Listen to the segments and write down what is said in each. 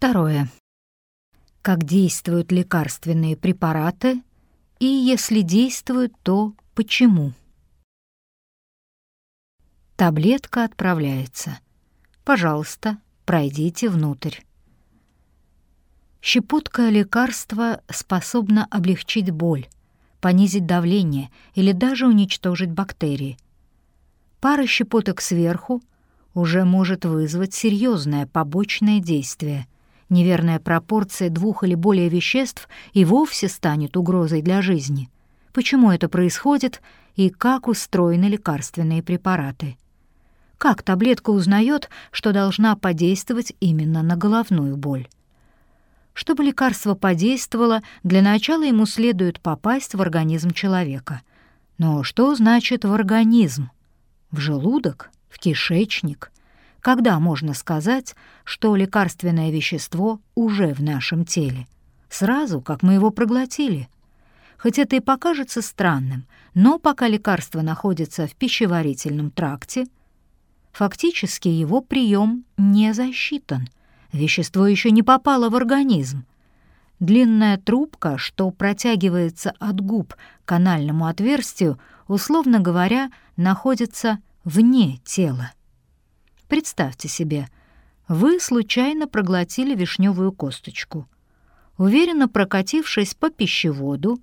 Второе. Как действуют лекарственные препараты и, если действуют, то почему? Таблетка отправляется. Пожалуйста, пройдите внутрь. Щепотка лекарства способна облегчить боль, понизить давление или даже уничтожить бактерии. Пара щепоток сверху уже может вызвать серьезное побочное действие. Неверная пропорция двух или более веществ и вовсе станет угрозой для жизни. Почему это происходит и как устроены лекарственные препараты? Как таблетка узнает, что должна подействовать именно на головную боль? Чтобы лекарство подействовало, для начала ему следует попасть в организм человека. Но что значит в организм? В желудок? В кишечник? Когда можно сказать, что лекарственное вещество уже в нашем теле? Сразу, как мы его проглотили. Хоть это и покажется странным, но пока лекарство находится в пищеварительном тракте, фактически его прием не засчитан — Вещество еще не попало в организм. Длинная трубка, что протягивается от губ к анальному отверстию, условно говоря, находится вне тела. Представьте себе, вы случайно проглотили вишневую косточку. Уверенно прокатившись по пищеводу,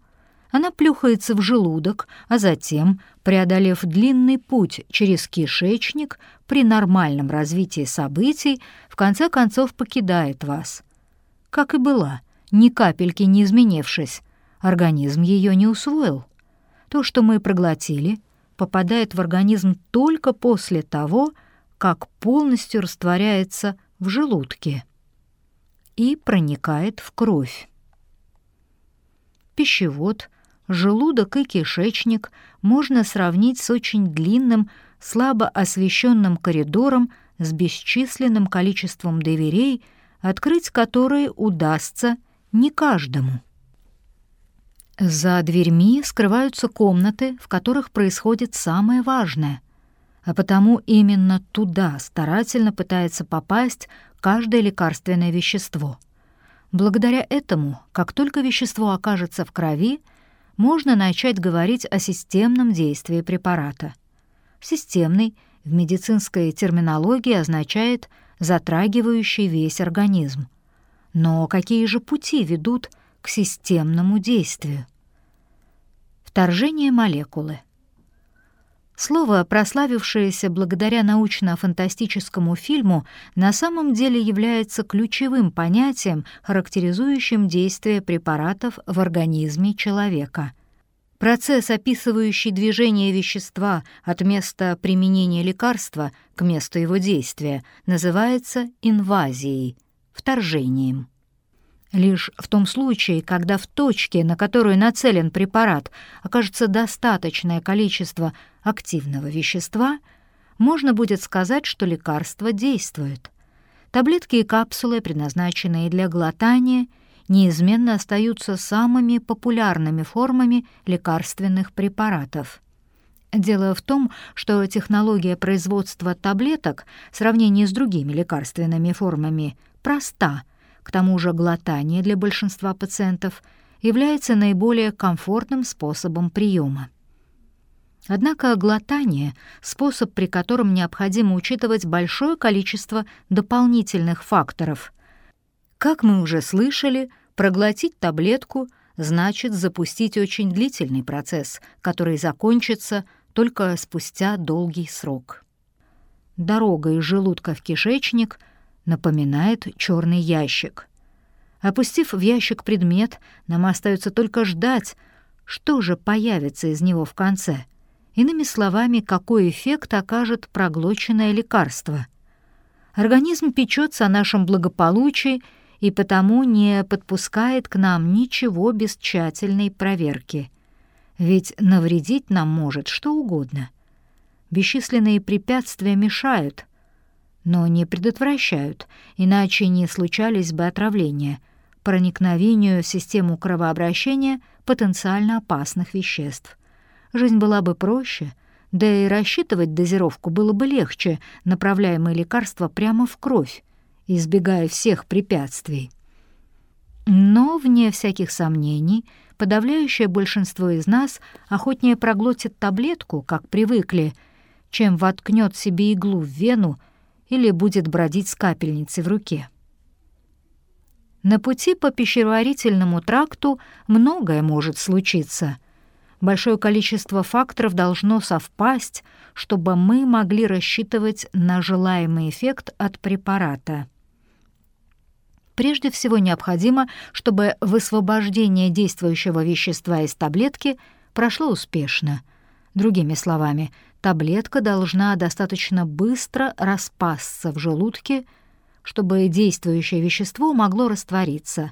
она плюхается в желудок, а затем, преодолев длинный путь через кишечник, при нормальном развитии событий, в конце концов покидает вас. Как и была, ни капельки не изменившись, организм ее не усвоил. То, что мы проглотили, попадает в организм только после того, как полностью растворяется в желудке и проникает в кровь. Пищевод — желудок и кишечник можно сравнить с очень длинным, слабо освещенным коридором с бесчисленным количеством дверей, открыть которые удастся не каждому. За дверьми скрываются комнаты, в которых происходит самое важное, а потому именно туда старательно пытается попасть каждое лекарственное вещество. Благодаря этому, как только вещество окажется в крови, можно начать говорить о системном действии препарата. Системный в медицинской терминологии означает затрагивающий весь организм. Но какие же пути ведут к системному действию? Вторжение молекулы. Слово, прославившееся благодаря научно-фантастическому фильму, на самом деле является ключевым понятием, характеризующим действие препаратов в организме человека. Процесс, описывающий движение вещества от места применения лекарства к месту его действия, называется инвазией, вторжением. Лишь в том случае, когда в точке, на которую нацелен препарат, окажется достаточное количество активного вещества, можно будет сказать, что лекарство действует. Таблетки и капсулы, предназначенные для глотания, неизменно остаются самыми популярными формами лекарственных препаратов. Дело в том, что технология производства таблеток в сравнении с другими лекарственными формами проста — к тому же глотание для большинства пациентов является наиболее комфортным способом приема. Однако глотание — способ, при котором необходимо учитывать большое количество дополнительных факторов. Как мы уже слышали, проглотить таблетку значит запустить очень длительный процесс, который закончится только спустя долгий срок. Дорога из желудка в кишечник напоминает черный ящик. Опустив в ящик предмет, нам остается только ждать, что же появится из него в конце. Иными словами, какой эффект окажет проглоченное лекарство. Организм печется о нашем благополучии и потому не подпускает к нам ничего без тщательной проверки. Ведь навредить нам может что угодно. Бесчисленные препятствия мешают — но не предотвращают, иначе не случались бы отравления, проникновению в систему кровообращения потенциально опасных веществ. Жизнь была бы проще, да и рассчитывать дозировку было бы легче, направляемые лекарства прямо в кровь, избегая всех препятствий. Но, вне всяких сомнений, подавляющее большинство из нас охотнее проглотит таблетку, как привыкли, чем воткнет себе иглу в вену или будет бродить с капельницей в руке. На пути по пищеварительному тракту многое может случиться. Большое количество факторов должно совпасть, чтобы мы могли рассчитывать на желаемый эффект от препарата. Прежде всего необходимо, чтобы высвобождение действующего вещества из таблетки прошло успешно. Другими словами, таблетка должна достаточно быстро распасться в желудке, чтобы действующее вещество могло раствориться.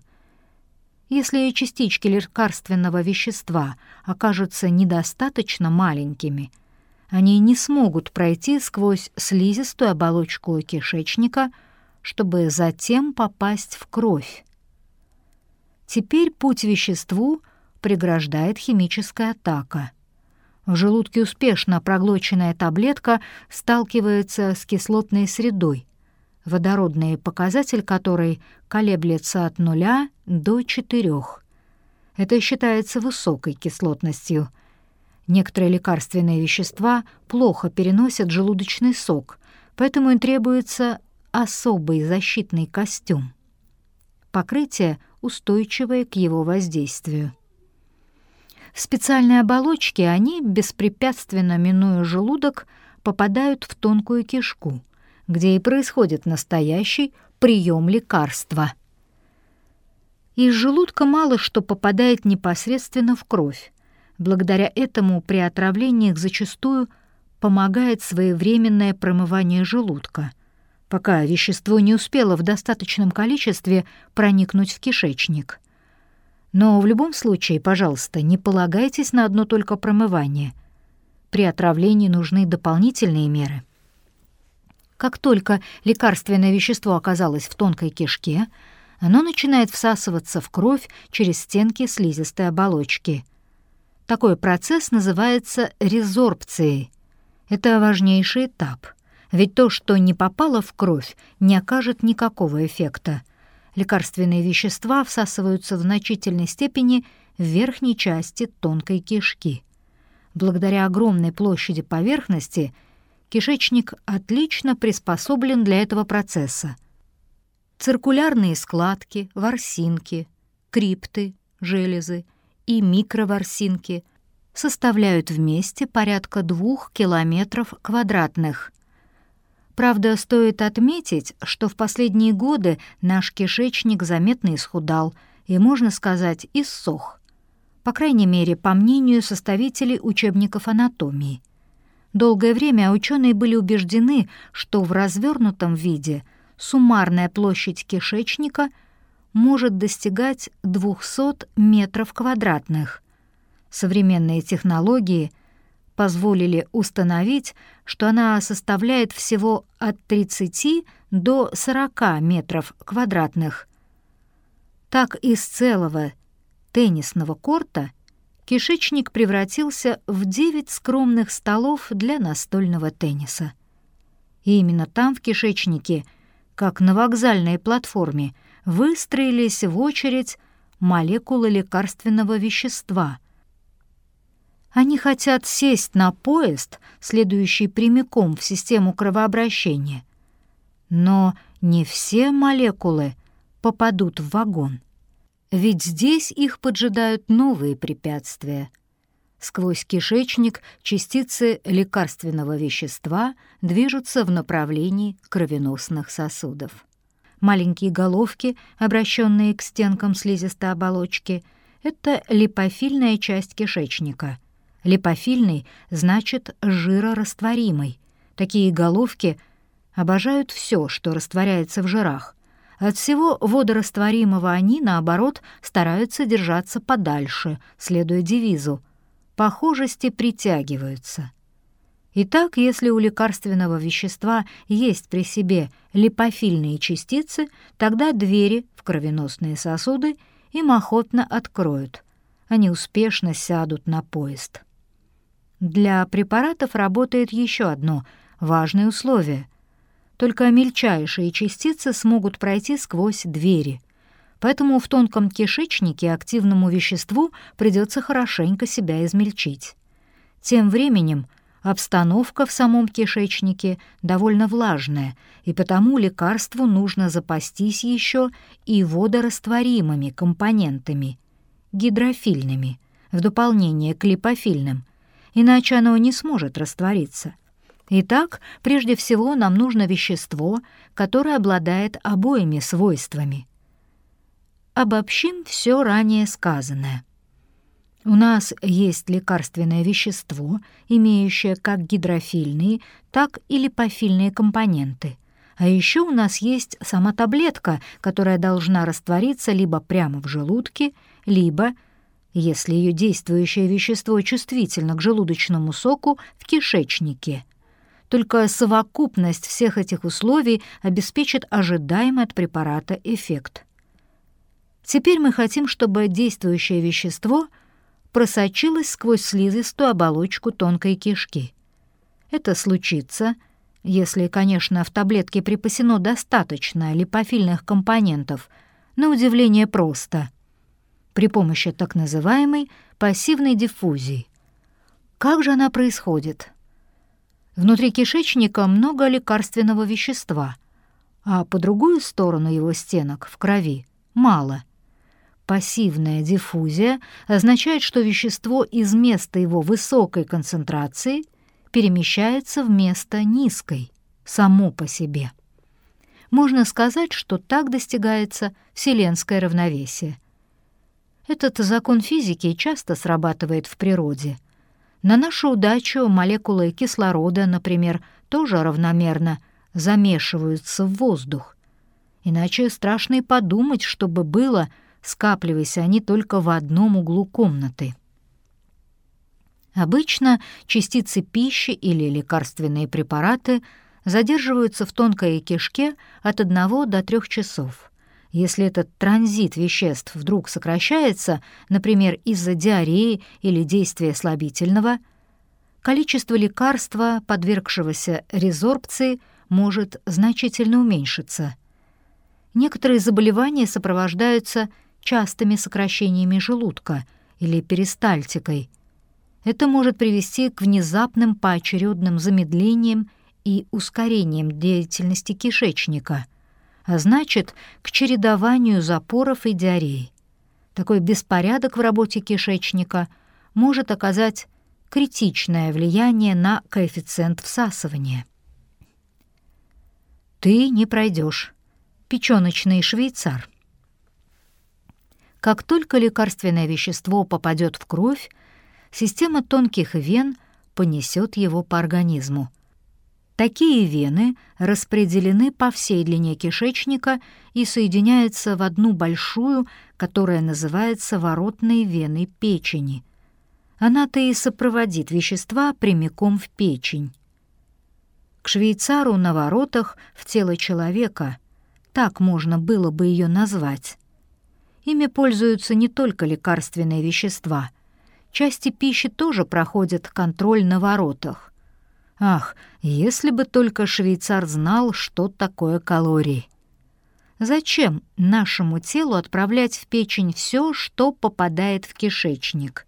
Если частички лекарственного вещества окажутся недостаточно маленькими, они не смогут пройти сквозь слизистую оболочку кишечника, чтобы затем попасть в кровь. Теперь путь веществу преграждает химическая атака. В желудке успешно проглоченная таблетка сталкивается с кислотной средой, водородный показатель которой колеблется от нуля до 4. Это считается высокой кислотностью. Некоторые лекарственные вещества плохо переносят желудочный сок, поэтому им требуется особый защитный костюм. Покрытие, устойчивое к его воздействию. В специальной оболочке они, беспрепятственно минуя желудок, попадают в тонкую кишку — где и происходит настоящий прием лекарства. Из желудка мало что попадает непосредственно в кровь. Благодаря этому при отравлениях зачастую помогает своевременное промывание желудка, пока вещество не успело в достаточном количестве проникнуть в кишечник. Но в любом случае, пожалуйста, не полагайтесь на одно только промывание. При отравлении нужны дополнительные меры — как только лекарственное вещество оказалось в тонкой кишке, оно начинает всасываться в кровь через стенки слизистой оболочки. Такой процесс называется резорбцией. Это важнейший этап, ведь то, что не попало в кровь, не окажет никакого эффекта. Лекарственные вещества всасываются в значительной степени в верхней части тонкой кишки. Благодаря огромной площади поверхности – кишечник отлично приспособлен для этого процесса. Циркулярные складки, ворсинки, крипты, железы и микроворсинки составляют вместе порядка двух километров квадратных. Правда, стоит отметить, что в последние годы наш кишечник заметно исхудал и, можно сказать, иссох. По крайней мере, по мнению составителей учебников анатомии — Долгое время ученые были убеждены, что в развернутом виде суммарная площадь кишечника может достигать 200 метров квадратных. Современные технологии позволили установить, что она составляет всего от 30 до 40 метров квадратных. Так из целого теннисного корта кишечник превратился в девять скромных столов для настольного тенниса. И именно там, в кишечнике, как на вокзальной платформе, выстроились в очередь молекулы лекарственного вещества. Они хотят сесть на поезд, следующий прямиком в систему кровообращения. Но не все молекулы попадут в вагон. Ведь здесь их поджидают новые препятствия. Сквозь кишечник частицы лекарственного вещества движутся в направлении кровеносных сосудов. Маленькие головки, обращенные к стенкам слизистой оболочки, это липофильная часть кишечника. Липофильный значит жирорастворимый. Такие головки обожают все, что растворяется в жирах, от всего водорастворимого они, наоборот, стараются держаться подальше, следуя девизу «похожести притягиваются». Итак, если у лекарственного вещества есть при себе липофильные частицы, тогда двери в кровеносные сосуды им охотно откроют. Они успешно сядут на поезд. Для препаратов работает еще одно важное условие — Только мельчайшие частицы смогут пройти сквозь двери. Поэтому в тонком кишечнике активному веществу придется хорошенько себя измельчить. Тем временем обстановка в самом кишечнике довольно влажная, и потому лекарству нужно запастись еще и водорастворимыми компонентами, гидрофильными, в дополнение к липофильным, иначе оно не сможет раствориться. Итак, прежде всего нам нужно вещество, которое обладает обоими свойствами. Обобщим все ранее сказанное. У нас есть лекарственное вещество, имеющее как гидрофильные, так и липофильные компоненты. А еще у нас есть сама таблетка, которая должна раствориться либо прямо в желудке, либо, если ее действующее вещество чувствительно к желудочному соку, в кишечнике. Только совокупность всех этих условий обеспечит ожидаемый от препарата эффект. Теперь мы хотим, чтобы действующее вещество — просочилась сквозь слизистую оболочку тонкой кишки. Это случится, если, конечно, в таблетке припасено достаточно липофильных компонентов, на удивление просто, при помощи так называемой пассивной диффузии. Как же она происходит? Внутри кишечника много лекарственного вещества, а по другую сторону его стенок, в крови, мало — Пассивная диффузия означает, что вещество из места его высокой концентрации перемещается в место низкой, само по себе. Можно сказать, что так достигается вселенское равновесие. Этот закон физики часто срабатывает в природе. На нашу удачу молекулы кислорода, например, тоже равномерно замешиваются в воздух. Иначе страшно и подумать, чтобы было — скапливаясь они только в одном углу комнаты. Обычно частицы пищи или лекарственные препараты задерживаются в тонкой кишке от 1 до 3 часов. Если этот транзит веществ вдруг сокращается, например, из-за диареи или действия слабительного, количество лекарства, подвергшегося резорбции, может значительно уменьшиться. Некоторые заболевания сопровождаются частыми сокращениями желудка или перистальтикой. Это может привести к внезапным поочередным замедлениям и ускорениям деятельности кишечника, а значит, к чередованию запоров и диарей. Такой беспорядок в работе кишечника может оказать критичное влияние на коэффициент всасывания. Ты не пройдешь. Печёночный швейцар. Как только лекарственное вещество попадет в кровь, система тонких вен понесет его по организму. Такие вены распределены по всей длине кишечника и соединяются в одну большую, которая называется воротной веной печени. Она-то и сопроводит вещества прямиком в печень. К швейцару на воротах в тело человека, так можно было бы ее назвать. Ими пользуются не только лекарственные вещества. Части пищи тоже проходят контроль на воротах. Ах, если бы только швейцар знал, что такое калории. Зачем нашему телу отправлять в печень все, что попадает в кишечник?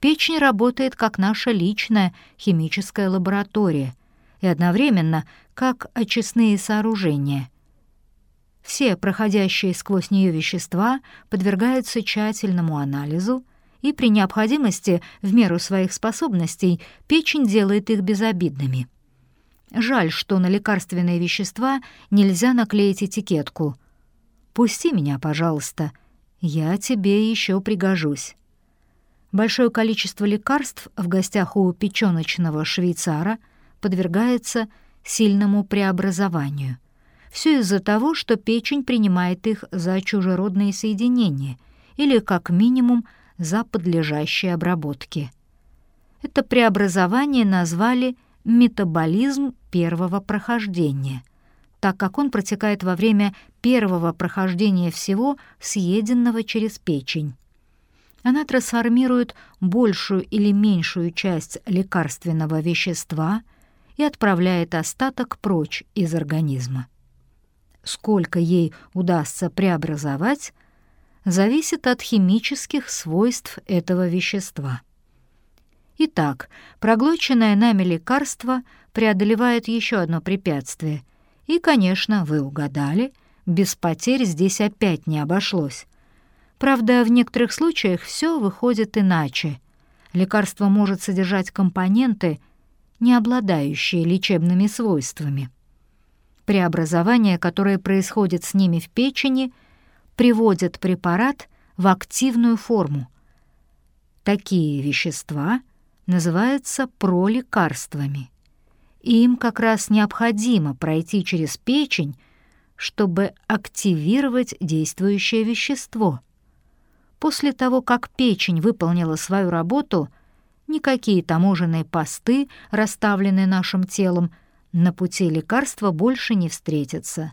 Печень работает как наша личная химическая лаборатория и одновременно как очистные сооружения — все проходящие сквозь нее вещества подвергаются тщательному анализу, и при необходимости, в меру своих способностей, печень делает их безобидными. Жаль, что на лекарственные вещества нельзя наклеить этикетку. «Пусти меня, пожалуйста, я тебе еще пригожусь». Большое количество лекарств в гостях у печёночного швейцара подвергается сильному преобразованию — все из-за того, что печень принимает их за чужеродные соединения или, как минимум, за подлежащие обработке. Это преобразование назвали метаболизм первого прохождения, так как он протекает во время первого прохождения всего съеденного через печень. Она трансформирует большую или меньшую часть лекарственного вещества и отправляет остаток прочь из организма. Сколько ей удастся преобразовать, зависит от химических свойств этого вещества. Итак, проглоченное нами лекарство преодолевает еще одно препятствие. И, конечно, вы угадали, без потерь здесь опять не обошлось. Правда, в некоторых случаях все выходит иначе. Лекарство может содержать компоненты, не обладающие лечебными свойствами. Преобразование, которое происходит с ними в печени, приводит препарат в активную форму. Такие вещества называются пролекарствами. Им как раз необходимо пройти через печень, чтобы активировать действующее вещество. После того, как печень выполнила свою работу, никакие таможенные посты, расставленные нашим телом, на пути лекарства больше не встретятся.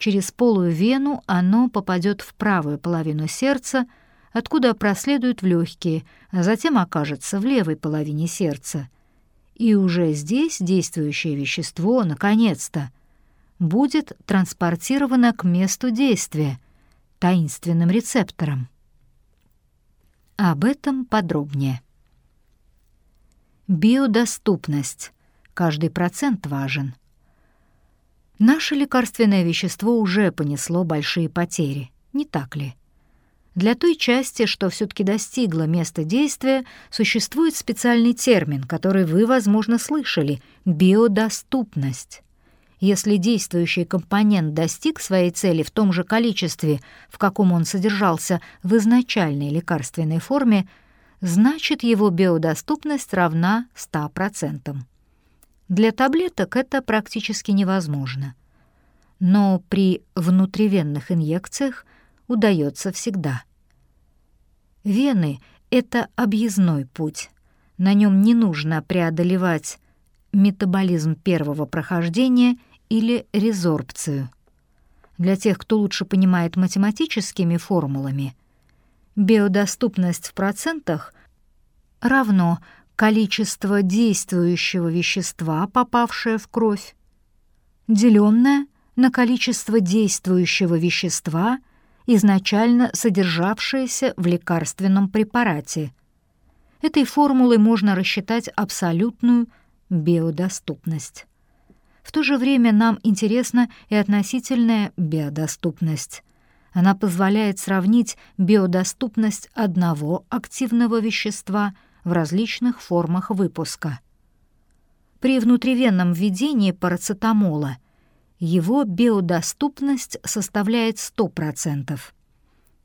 Через полую вену оно попадет в правую половину сердца, откуда проследует в легкие, а затем окажется в левой половине сердца. И уже здесь действующее вещество, наконец-то, будет транспортировано к месту действия, таинственным рецепторам. Об этом подробнее. Биодоступность. Каждый процент важен. Наше лекарственное вещество уже понесло большие потери, не так ли? Для той части, что все таки достигла места действия, существует специальный термин, который вы, возможно, слышали — биодоступность. Если действующий компонент достиг своей цели в том же количестве, в каком он содержался в изначальной лекарственной форме, значит его биодоступность равна 100%. Для таблеток это практически невозможно. Но при внутривенных инъекциях удается всегда. Вены — это объездной путь. На нем не нужно преодолевать метаболизм первого прохождения или резорбцию. Для тех, кто лучше понимает математическими формулами, биодоступность в процентах равно количество действующего вещества, попавшее в кровь, деленное на количество действующего вещества, изначально содержавшееся в лекарственном препарате. Этой формулой можно рассчитать абсолютную биодоступность. В то же время нам интересна и относительная биодоступность. Она позволяет сравнить биодоступность одного активного вещества – в различных формах выпуска. При внутривенном введении парацетамола его биодоступность составляет 100%.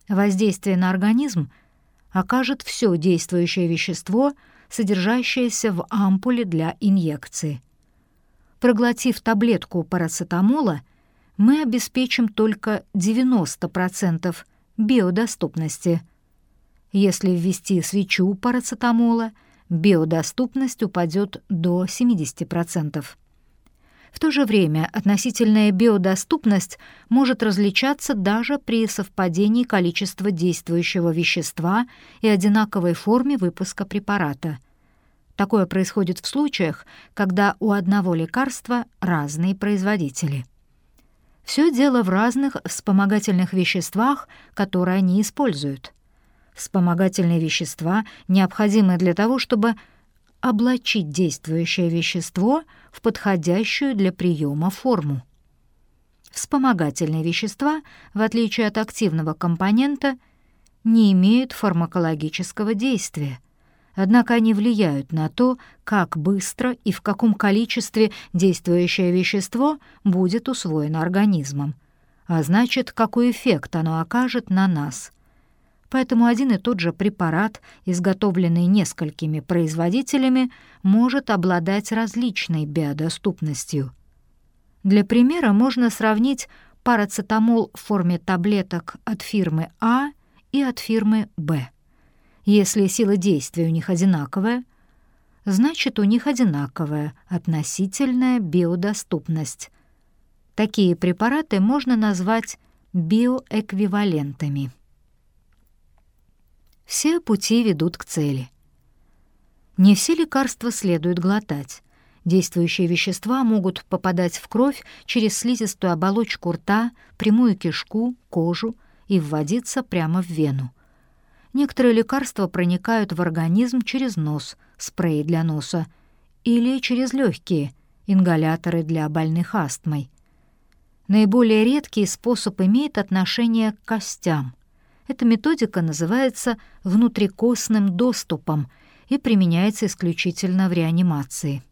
Воздействие на организм окажет все действующее вещество, содержащееся в ампуле для инъекции. Проглотив таблетку парацетамола, мы обеспечим только 90% биодоступности – если ввести свечу парацетамола, биодоступность упадет до 70%. В то же время относительная биодоступность может различаться даже при совпадении количества действующего вещества и одинаковой форме выпуска препарата. Такое происходит в случаях, когда у одного лекарства разные производители. Все дело в разных вспомогательных веществах, которые они используют вспомогательные вещества, необходимые для того, чтобы облачить действующее вещество в подходящую для приема форму. Вспомогательные вещества, в отличие от активного компонента, не имеют фармакологического действия, однако они влияют на то, как быстро и в каком количестве действующее вещество будет усвоено организмом, а значит, какой эффект оно окажет на нас — Поэтому один и тот же препарат, изготовленный несколькими производителями, может обладать различной биодоступностью. Для примера можно сравнить парацетамол в форме таблеток от фирмы А и от фирмы Б. Если сила действия у них одинаковая, значит, у них одинаковая относительная биодоступность. Такие препараты можно назвать биоэквивалентами. Все пути ведут к цели. Не все лекарства следует глотать. Действующие вещества могут попадать в кровь через слизистую оболочку рта, прямую кишку, кожу и вводиться прямо в вену. Некоторые лекарства проникают в организм через нос, спрей для носа, или через легкие, ингаляторы для больных астмой. Наиболее редкий способ имеет отношение к костям. Эта методика называется внутрикостным доступом и применяется исключительно в реанимации.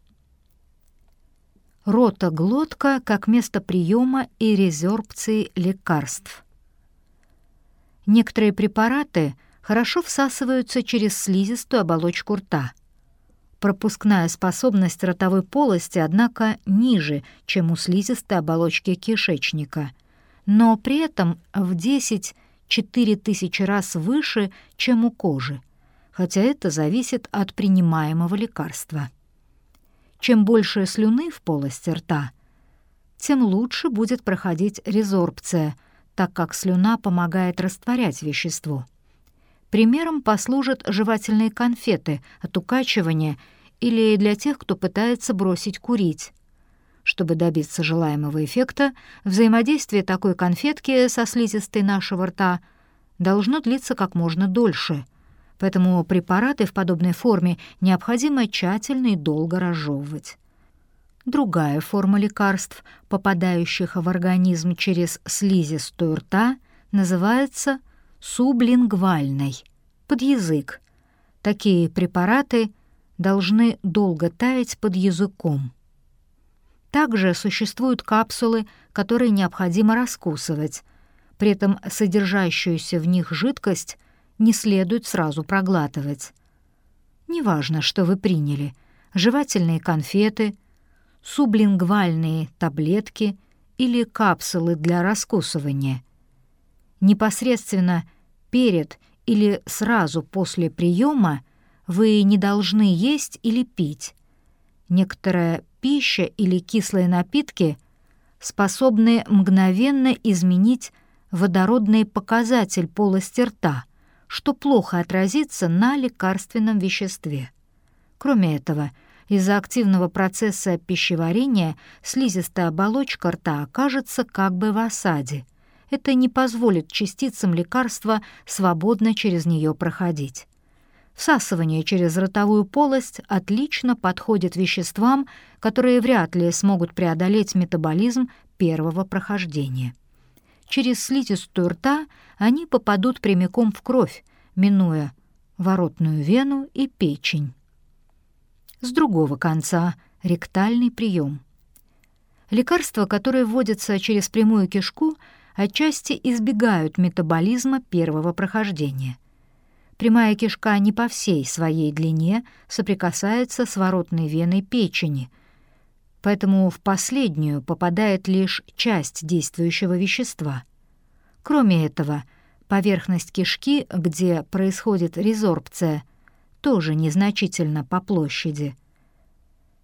Рота глотка как место приема и резорбции лекарств. Некоторые препараты хорошо всасываются через слизистую оболочку рта. Пропускная способность ротовой полости, однако, ниже, чем у слизистой оболочки кишечника, но при этом в 10 4000 раз выше, чем у кожи, хотя это зависит от принимаемого лекарства. Чем больше слюны в полости рта, тем лучше будет проходить резорбция, так как слюна помогает растворять вещество. Примером послужат жевательные конфеты от укачивания или для тех, кто пытается бросить курить. Чтобы добиться желаемого эффекта, взаимодействие такой конфетки со слизистой нашего рта должно длиться как можно дольше — поэтому препараты в подобной форме необходимо тщательно и долго разжевывать. Другая форма лекарств, попадающих в организм через слизистую рта, называется сублингвальной, под язык. Такие препараты должны долго таять под языком. Также существуют капсулы, которые необходимо раскусывать. При этом содержащуюся в них жидкость не следует сразу проглатывать. Неважно, что вы приняли — жевательные конфеты, сублингвальные таблетки или капсулы для раскусывания. Непосредственно перед или сразу после приема вы не должны есть или пить. Некоторая пища или кислые напитки способны мгновенно изменить водородный показатель полости рта — что плохо отразится на лекарственном веществе. Кроме этого, из-за активного процесса пищеварения слизистая оболочка рта окажется как бы в осаде. Это не позволит частицам лекарства свободно через нее проходить. Всасывание через ротовую полость отлично подходит веществам, которые вряд ли смогут преодолеть метаболизм первого прохождения. Через слизистую рта они попадут прямиком в кровь, минуя воротную вену и печень. С другого конца — ректальный прием. Лекарства, которые вводятся через прямую кишку, отчасти избегают метаболизма первого прохождения. Прямая кишка не по всей своей длине соприкасается с воротной веной печени — поэтому в последнюю попадает лишь часть действующего вещества. Кроме этого, поверхность кишки, где происходит резорбция, тоже незначительно по площади.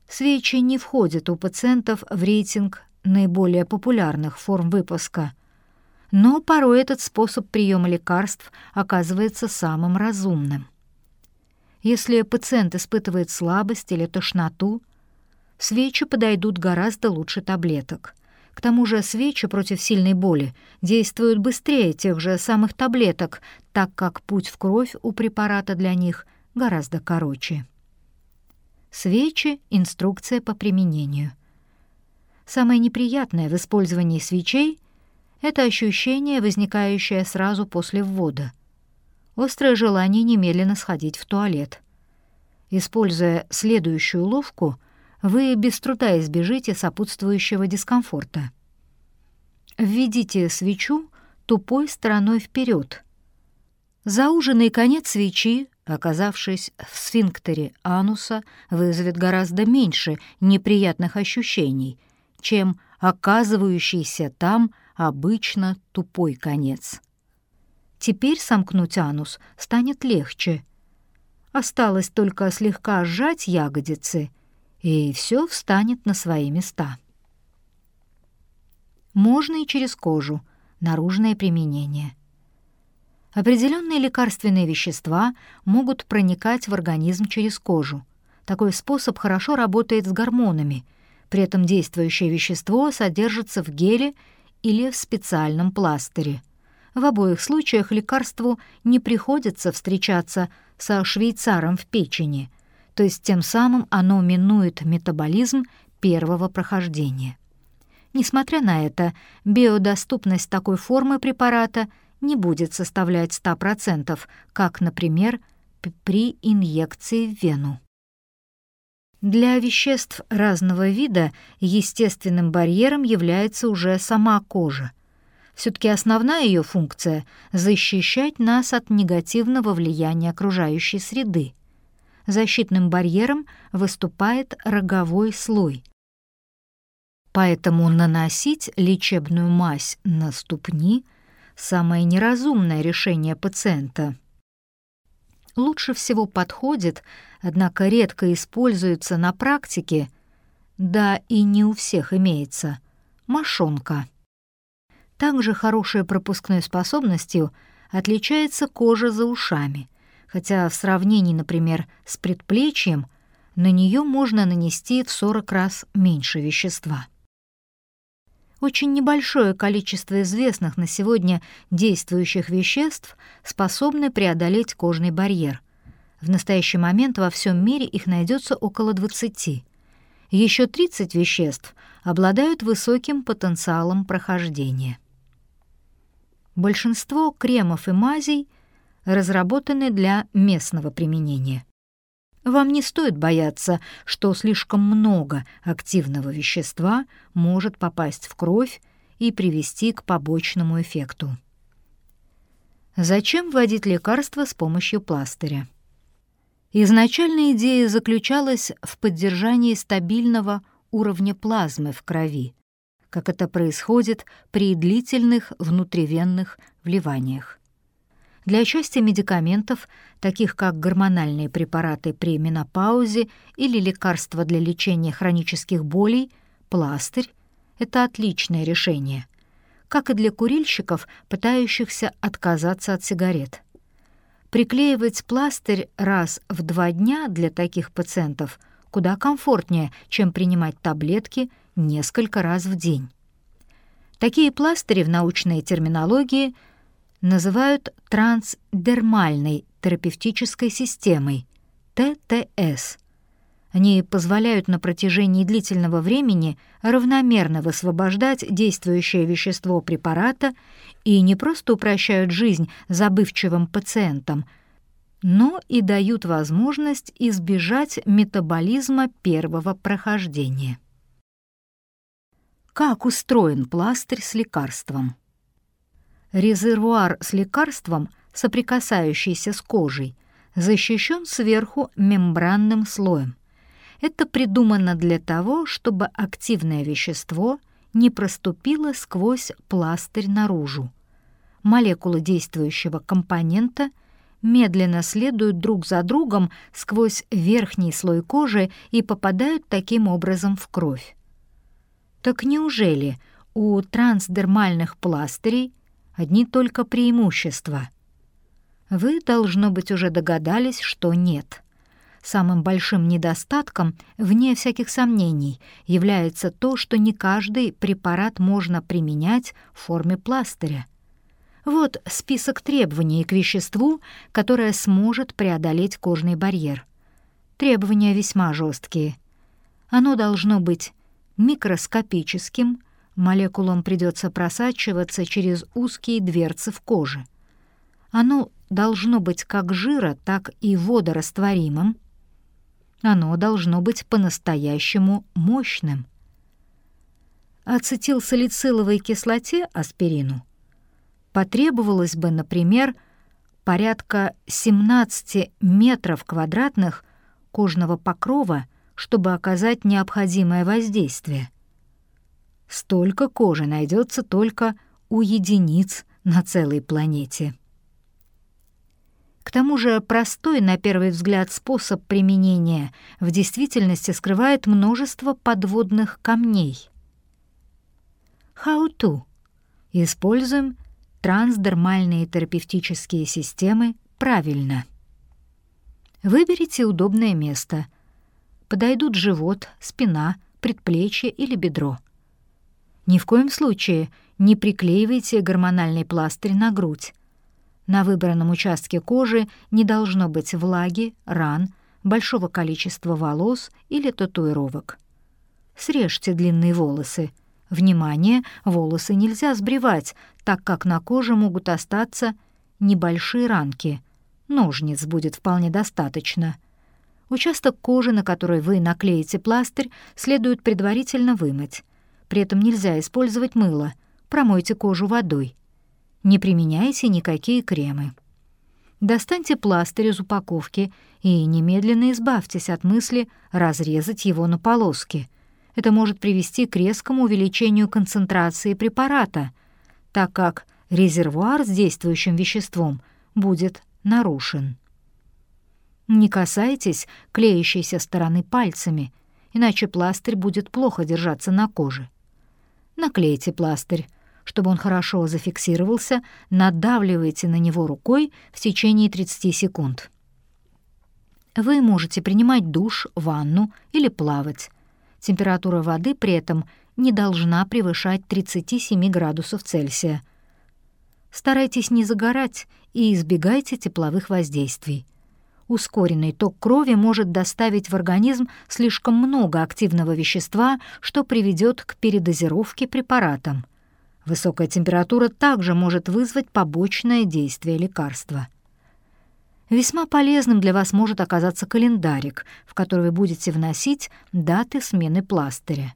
Свечи не входят у пациентов в рейтинг наиболее популярных форм выпуска, но порой этот способ приема лекарств оказывается самым разумным. Если пациент испытывает слабость или тошноту, свечи подойдут гораздо лучше таблеток. К тому же свечи против сильной боли действуют быстрее тех же самых таблеток, так как путь в кровь у препарата для них гораздо короче. Свечи — инструкция по применению. Самое неприятное в использовании свечей — это ощущение, возникающее сразу после ввода. Острое желание немедленно сходить в туалет. Используя следующую уловку — вы без труда избежите сопутствующего дискомфорта. Введите свечу тупой стороной вперед. Зауженный конец свечи, оказавшись в сфинктере ануса, вызовет гораздо меньше неприятных ощущений, чем оказывающийся там обычно тупой конец. Теперь сомкнуть анус станет легче. Осталось только слегка сжать ягодицы — и все встанет на свои места. Можно и через кожу, наружное применение. Определенные лекарственные вещества могут проникать в организм через кожу. Такой способ хорошо работает с гормонами. При этом действующее вещество содержится в геле или в специальном пластыре. В обоих случаях лекарству не приходится встречаться со швейцаром в печени, то есть тем самым оно минует метаболизм первого прохождения. Несмотря на это, биодоступность такой формы препарата не будет составлять 100%, как, например, при инъекции в вену. Для веществ разного вида естественным барьером является уже сама кожа. Все-таки основная ее функция — защищать нас от негативного влияния окружающей среды. Защитным барьером выступает роговой слой. Поэтому наносить лечебную мазь на ступни — самое неразумное решение пациента — лучше всего подходит, однако редко используется на практике, да и не у всех имеется, мошонка. Также хорошей пропускной способностью отличается кожа за ушами, хотя в сравнении, например, с предплечьем, на нее можно нанести в 40 раз меньше вещества. Очень небольшое количество известных на сегодня действующих веществ способны преодолеть кожный барьер. В настоящий момент во всем мире их найдется около 20. Еще 30 веществ обладают высоким потенциалом прохождения. Большинство кремов и мазей разработаны для местного применения. Вам не стоит бояться, что слишком много активного вещества может попасть в кровь и привести к побочному эффекту. Зачем вводить лекарства с помощью пластыря? Изначальная идея заключалась в поддержании стабильного уровня плазмы в крови, как это происходит при длительных внутривенных вливаниях. Для части медикаментов, таких как гормональные препараты при менопаузе или лекарства для лечения хронических болей, пластырь — это отличное решение, как и для курильщиков, пытающихся отказаться от сигарет. Приклеивать пластырь раз в два дня для таких пациентов куда комфортнее, чем принимать таблетки несколько раз в день. Такие пластыри в научной терминологии — называют трансдермальной терапевтической системой, ТТС. Они позволяют на протяжении длительного времени равномерно высвобождать действующее вещество препарата и не просто упрощают жизнь забывчивым пациентам, но и дают возможность избежать метаболизма первого прохождения. Как устроен пластырь с лекарством? Резервуар с лекарством, соприкасающийся с кожей, защищен сверху мембранным слоем. Это придумано для того, чтобы активное вещество не проступило сквозь пластырь наружу. Молекулы действующего компонента медленно следуют друг за другом сквозь верхний слой кожи и попадают таким образом в кровь. Так неужели у трансдермальных пластырей одни только преимущества. Вы, должно быть, уже догадались, что нет. Самым большим недостатком, вне всяких сомнений, является то, что не каждый препарат можно применять в форме пластыря. Вот список требований к веществу, которое сможет преодолеть кожный барьер. Требования весьма жесткие. Оно должно быть микроскопическим, Молекулам придется просачиваться через узкие дверцы в коже. Оно должно быть как жира, так и водорастворимым. Оно должно быть по-настоящему мощным. Ацетилсалициловой кислоте, аспирину, потребовалось бы, например, порядка 17 метров квадратных кожного покрова, чтобы оказать необходимое воздействие — Столько кожи найдется только у единиц на целой планете. К тому же простой, на первый взгляд, способ применения в действительности скрывает множество подводных камней. How to. Используем трансдермальные терапевтические системы правильно. Выберите удобное место. Подойдут живот, спина, предплечье или бедро. Ни в коем случае не приклеивайте гормональный пластырь на грудь. На выбранном участке кожи не должно быть влаги, ран, большого количества волос или татуировок. Срежьте длинные волосы. Внимание, волосы нельзя сбривать, так как на коже могут остаться небольшие ранки. Ножниц будет вполне достаточно. Участок кожи, на который вы наклеите пластырь, следует предварительно вымыть. При этом нельзя использовать мыло. Промойте кожу водой. Не применяйте никакие кремы. Достаньте пластырь из упаковки и немедленно избавьтесь от мысли разрезать его на полоски. Это может привести к резкому увеличению концентрации препарата, так как резервуар с действующим веществом будет нарушен. Не касайтесь клеящейся стороны пальцами, иначе пластырь будет плохо держаться на коже. Наклейте пластырь, чтобы он хорошо зафиксировался, надавливайте на него рукой в течение 30 секунд. Вы можете принимать душ, ванну или плавать. Температура воды при этом не должна превышать 37 градусов Цельсия. Старайтесь не загорать и избегайте тепловых воздействий. Ускоренный ток крови может доставить в организм слишком много активного вещества, что приведет к передозировке препаратом. Высокая температура также может вызвать побочное действие лекарства. Весьма полезным для вас может оказаться календарик, в который вы будете вносить даты смены пластыря.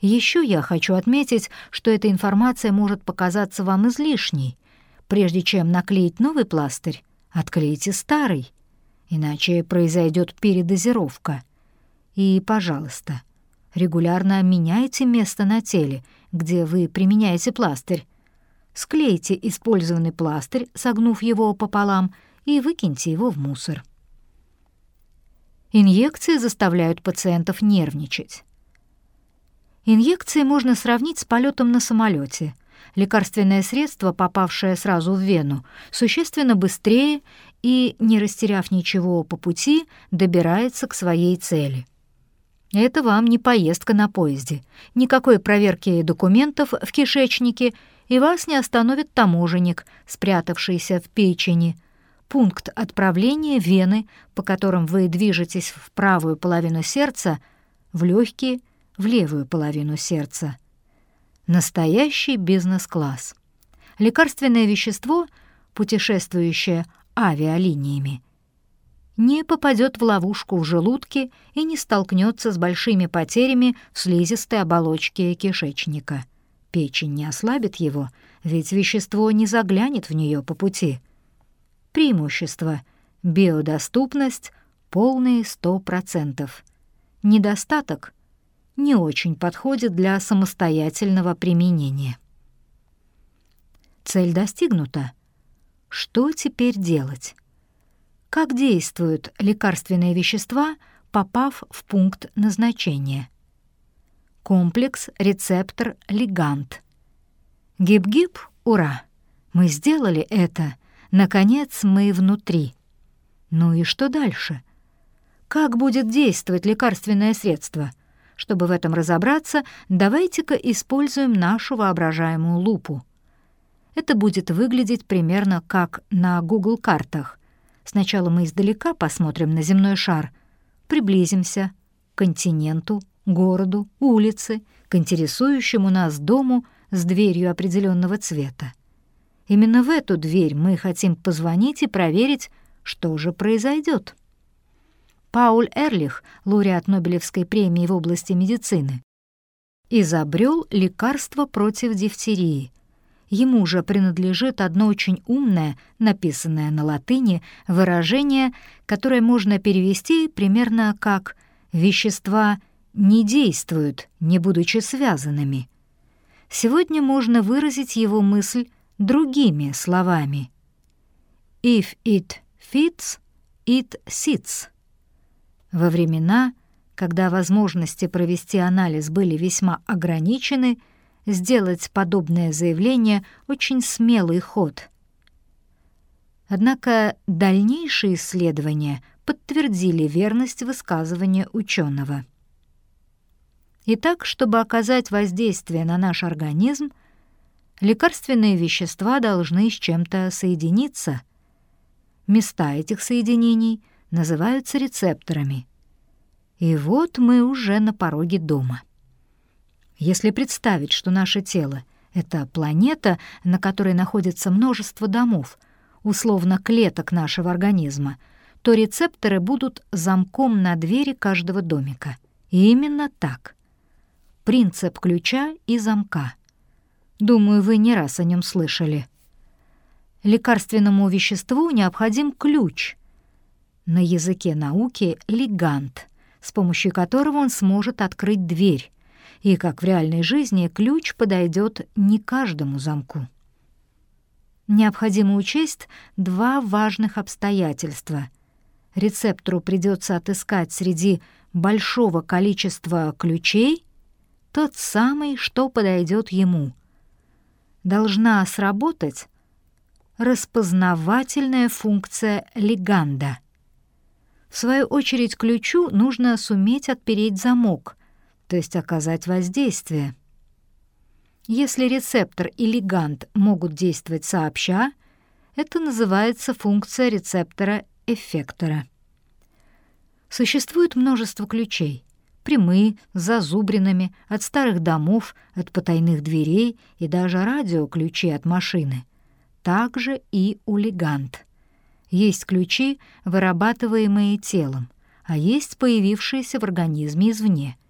Еще я хочу отметить, что эта информация может показаться вам излишней. Прежде чем наклеить новый пластырь, отклейте старый, иначе произойдет передозировка. И, пожалуйста, регулярно меняйте место на теле — где вы применяете пластырь. Склейте использованный пластырь, согнув его пополам, и выкиньте его в мусор. Инъекции заставляют пациентов нервничать. Инъекции можно сравнить с полетом на самолете. Лекарственное средство, попавшее сразу в вену, существенно быстрее и, не растеряв ничего по пути, добирается к своей цели — это вам не поездка на поезде, никакой проверки документов в кишечнике, и вас не остановит таможенник, спрятавшийся в печени. Пункт отправления вены, по которым вы движетесь в правую половину сердца, в легкие, в левую половину сердца. Настоящий бизнес-класс. Лекарственное вещество, путешествующее авиалиниями, не попадет в ловушку в желудке и не столкнется с большими потерями в слизистой оболочке кишечника. Печень не ослабит его, ведь вещество не заглянет в нее по пути. Преимущество — биодоступность — полные 100%. Недостаток — не очень подходит для самостоятельного применения. Цель достигнута. Что теперь делать? Как действуют лекарственные вещества, попав в пункт назначения? Комплекс, рецептор, лигант. Гиб-гиб, ура! Мы сделали это. Наконец мы внутри. Ну и что дальше? Как будет действовать лекарственное средство? Чтобы в этом разобраться, давайте-ка используем нашу воображаемую лупу. Это будет выглядеть примерно как на Google-картах. Сначала мы издалека посмотрим на земной шар, приблизимся к континенту, городу, улице, к интересующему нас дому с дверью определенного цвета. Именно в эту дверь мы хотим позвонить и проверить, что же произойдет. Пауль Эрлих, лауреат Нобелевской премии в области медицины, изобрел лекарство против дифтерии, ему же принадлежит одно очень умное, написанное на латыни, выражение, которое можно перевести примерно как «вещества не действуют, не будучи связанными». Сегодня можно выразить его мысль другими словами. «If it fits, it sits». Во времена, когда возможности провести анализ были весьма ограничены, Сделать подобное заявление — очень смелый ход. Однако дальнейшие исследования подтвердили верность высказывания ученого. Итак, чтобы оказать воздействие на наш организм, лекарственные вещества должны с чем-то соединиться. Места этих соединений называются рецепторами. И вот мы уже на пороге дома. Если представить, что наше тело — это планета, на которой находится множество домов, условно клеток нашего организма, то рецепторы будут замком на двери каждого домика. И именно так. Принцип ключа и замка. Думаю, вы не раз о нем слышали. Лекарственному веществу необходим ключ. На языке науки — лигант, с помощью которого он сможет открыть дверь, и, как в реальной жизни, ключ подойдет не каждому замку. Необходимо учесть два важных обстоятельства. Рецептору придется отыскать среди большого количества ключей тот самый, что подойдет ему. Должна сработать распознавательная функция леганда. В свою очередь ключу нужно суметь отпереть замок, то есть оказать воздействие. Если рецептор и лиганд могут действовать сообща, это называется функция рецептора-эффектора. Существует множество ключей — прямые, с зазубринами, от старых домов, от потайных дверей и даже радиоключи от машины. Также и у лигант. Есть ключи, вырабатываемые телом, а есть появившиеся в организме извне —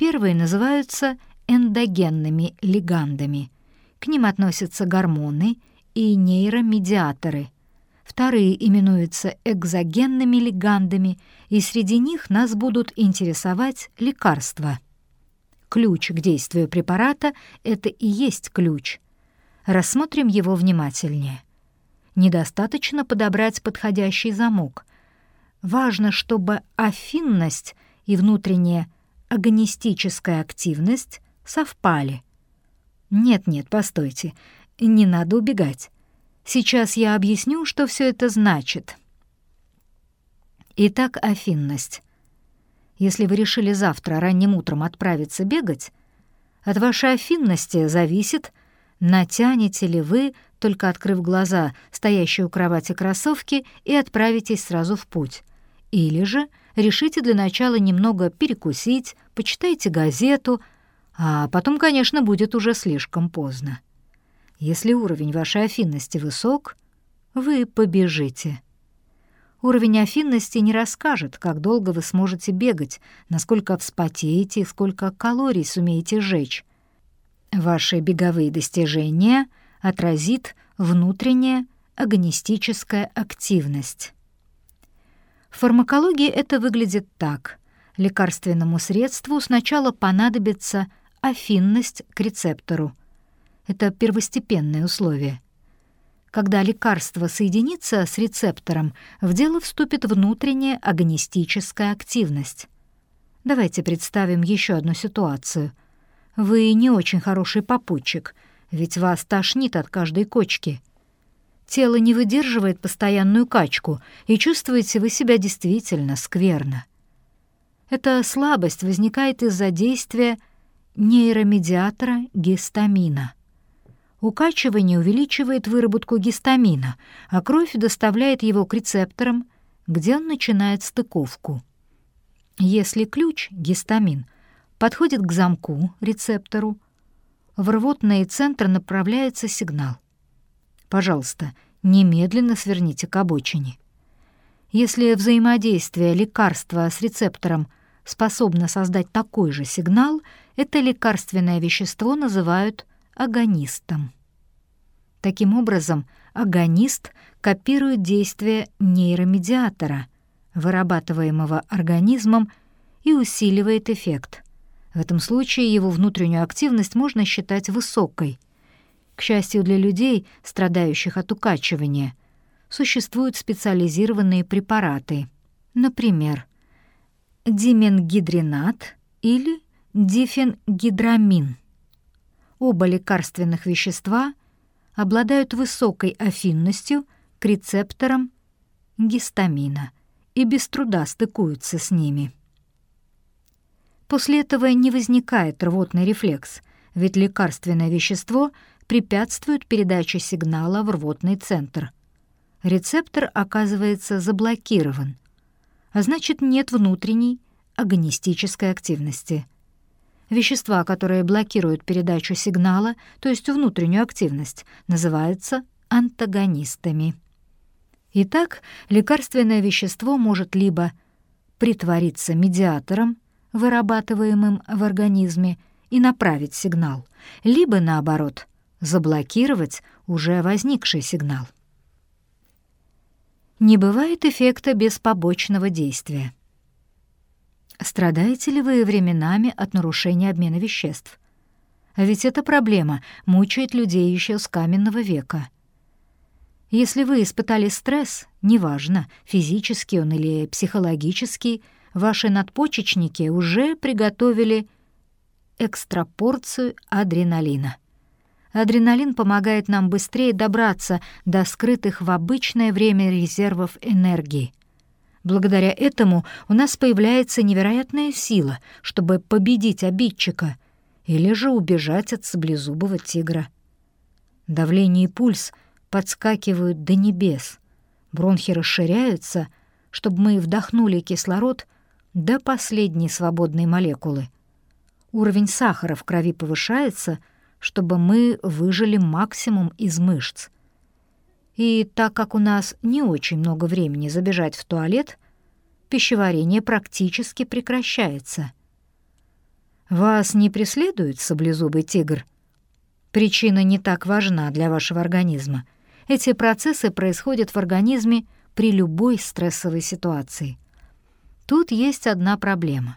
Первые называются эндогенными лигандами. К ним относятся гормоны и нейромедиаторы. Вторые именуются экзогенными лигандами, и среди них нас будут интересовать лекарства. Ключ к действию препарата — это и есть ключ. Рассмотрим его внимательнее. Недостаточно подобрать подходящий замок. Важно, чтобы афинность и внутренняя агонистическая активность совпали. Нет-нет, постойте, не надо убегать. Сейчас я объясню, что все это значит. Итак, афинность. Если вы решили завтра ранним утром отправиться бегать, от вашей афинности зависит, натянете ли вы, только открыв глаза, стоящие у кровати кроссовки, и отправитесь сразу в путь. Или же — решите для начала немного перекусить, почитайте газету, а потом, конечно, будет уже слишком поздно. Если уровень вашей афинности высок, вы побежите. Уровень афинности не расскажет, как долго вы сможете бегать, насколько вспотеете и сколько калорий сумеете сжечь. Ваши беговые достижения отразит внутренняя агонистическая активность. В фармакологии это выглядит так. Лекарственному средству сначала понадобится афинность к рецептору. Это первостепенное условие. Когда лекарство соединится с рецептором, в дело вступит внутренняя агонистическая активность. Давайте представим еще одну ситуацию. Вы не очень хороший попутчик, ведь вас тошнит от каждой кочки — Тело не выдерживает постоянную качку, и чувствуете вы себя действительно скверно. Эта слабость возникает из-за действия нейромедиатора гистамина. Укачивание увеличивает выработку гистамина, а кровь доставляет его к рецепторам, где он начинает стыковку. Если ключ, гистамин, подходит к замку, рецептору, в рвотный центр направляется сигнал — Пожалуйста, немедленно сверните к обочине. Если взаимодействие лекарства с рецептором способно создать такой же сигнал, это лекарственное вещество называют агонистом. Таким образом, агонист копирует действие нейромедиатора, вырабатываемого организмом, и усиливает эффект. В этом случае его внутреннюю активность можно считать высокой — к счастью для людей, страдающих от укачивания, существуют специализированные препараты. Например, дименгидринат или дифенгидрамин. Оба лекарственных вещества обладают высокой афинностью к рецепторам гистамина и без труда стыкуются с ними. После этого не возникает рвотный рефлекс, ведь лекарственное вещество препятствует передаче сигнала в рвотный центр. Рецептор оказывается заблокирован, а значит нет внутренней агонистической активности. Вещества, которые блокируют передачу сигнала, то есть внутреннюю активность, называются антагонистами. Итак, лекарственное вещество может либо притвориться медиатором, вырабатываемым в организме, и направить сигнал, либо, наоборот, заблокировать уже возникший сигнал. Не бывает эффекта без побочного действия. Страдаете ли вы временами от нарушения обмена веществ? А ведь эта проблема мучает людей еще с каменного века. Если вы испытали стресс, неважно, физический он или психологический, ваши надпочечники уже приготовили экстрапорцию адреналина. Адреналин помогает нам быстрее добраться до скрытых в обычное время резервов энергии. Благодаря этому у нас появляется невероятная сила, чтобы победить обидчика или же убежать от саблезубого тигра. Давление и пульс подскакивают до небес, бронхи расширяются, чтобы мы вдохнули кислород до последней свободной молекулы. Уровень сахара в крови повышается, чтобы мы выжили максимум из мышц. И так как у нас не очень много времени забежать в туалет, пищеварение практически прекращается. Вас не преследует саблезубый тигр? Причина не так важна для вашего организма. Эти процессы происходят в организме при любой стрессовой ситуации. Тут есть одна проблема.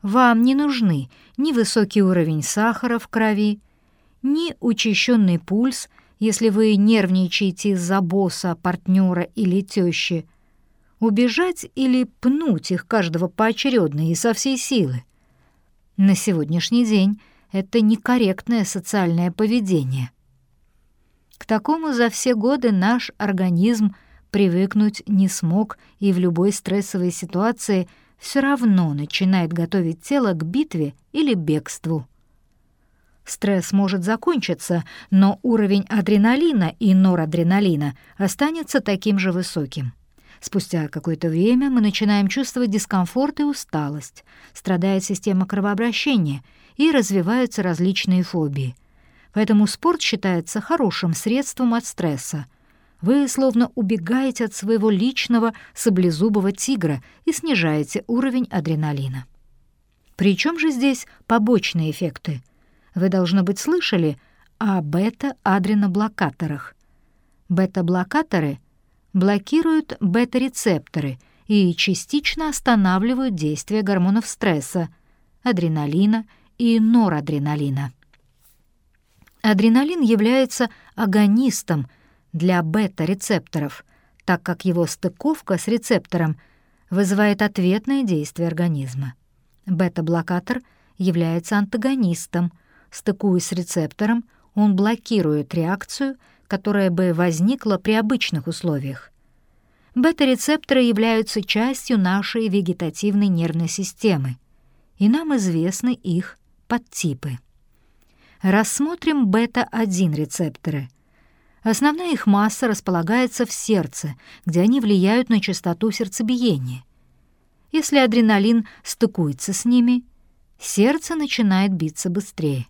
Вам не нужны ни высокий уровень сахара в крови, ни учащенный пульс, если вы нервничаете из-за босса, партнера или тещи. Убежать или пнуть их каждого поочередно и со всей силы. На сегодняшний день это некорректное социальное поведение. К такому за все годы наш организм привыкнуть не смог и в любой стрессовой ситуации – все равно начинает готовить тело к битве или бегству. Стресс может закончиться, но уровень адреналина и норадреналина останется таким же высоким. Спустя какое-то время мы начинаем чувствовать дискомфорт и усталость, страдает система кровообращения и развиваются различные фобии. Поэтому спорт считается хорошим средством от стресса — вы словно убегаете от своего личного саблезубого тигра и снижаете уровень адреналина. Причем же здесь побочные эффекты? Вы, должно быть, слышали о бета-адреноблокаторах. Бета-блокаторы блокируют бета-рецепторы и частично останавливают действие гормонов стресса, адреналина и норадреналина. Адреналин является агонистом – для бета-рецепторов, так как его стыковка с рецептором вызывает ответное действие организма. Бета-блокатор является антагонистом. Стыкуясь с рецептором, он блокирует реакцию, которая бы возникла при обычных условиях. Бета-рецепторы являются частью нашей вегетативной нервной системы, и нам известны их подтипы. Рассмотрим бета-1 рецепторы — Основная их масса располагается в сердце, где они влияют на частоту сердцебиения. Если адреналин стыкуется с ними, сердце начинает биться быстрее.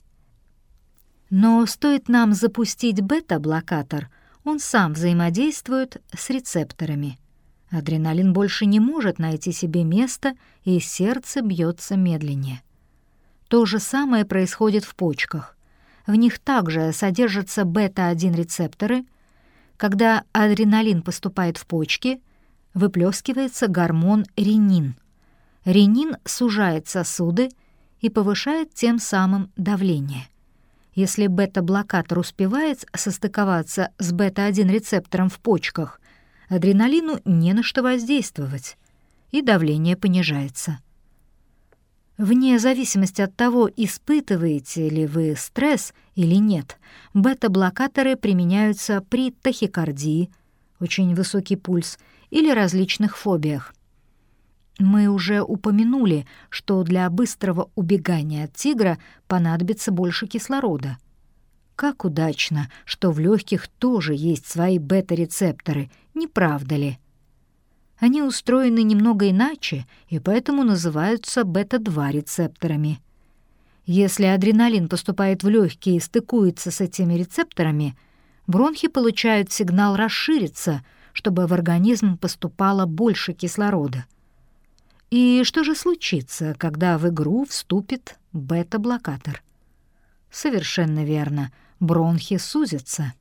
Но стоит нам запустить бета-блокатор, он сам взаимодействует с рецепторами. Адреналин больше не может найти себе место, и сердце бьется медленнее. То же самое происходит в почках. В них также содержатся бета-1 рецепторы. Когда адреналин поступает в почки, выплескивается гормон ренин. Ренин сужает сосуды и повышает тем самым давление. Если бета-блокатор успевает состыковаться с бета-1 рецептором в почках, адреналину не на что воздействовать, и давление понижается. Вне зависимости от того, испытываете ли вы стресс или нет, бета-блокаторы применяются при тахикардии, очень высокий пульс, или различных фобиях. Мы уже упомянули, что для быстрого убегания от тигра понадобится больше кислорода. Как удачно, что в легких тоже есть свои бета-рецепторы, не правда ли? Они устроены немного иначе и поэтому называются бета-2 рецепторами. Если адреналин поступает в легкие и стыкуется с этими рецепторами, бронхи получают сигнал расшириться, чтобы в организм поступало больше кислорода — и что же случится, когда в игру вступит бета-блокатор? Совершенно верно, бронхи сузятся.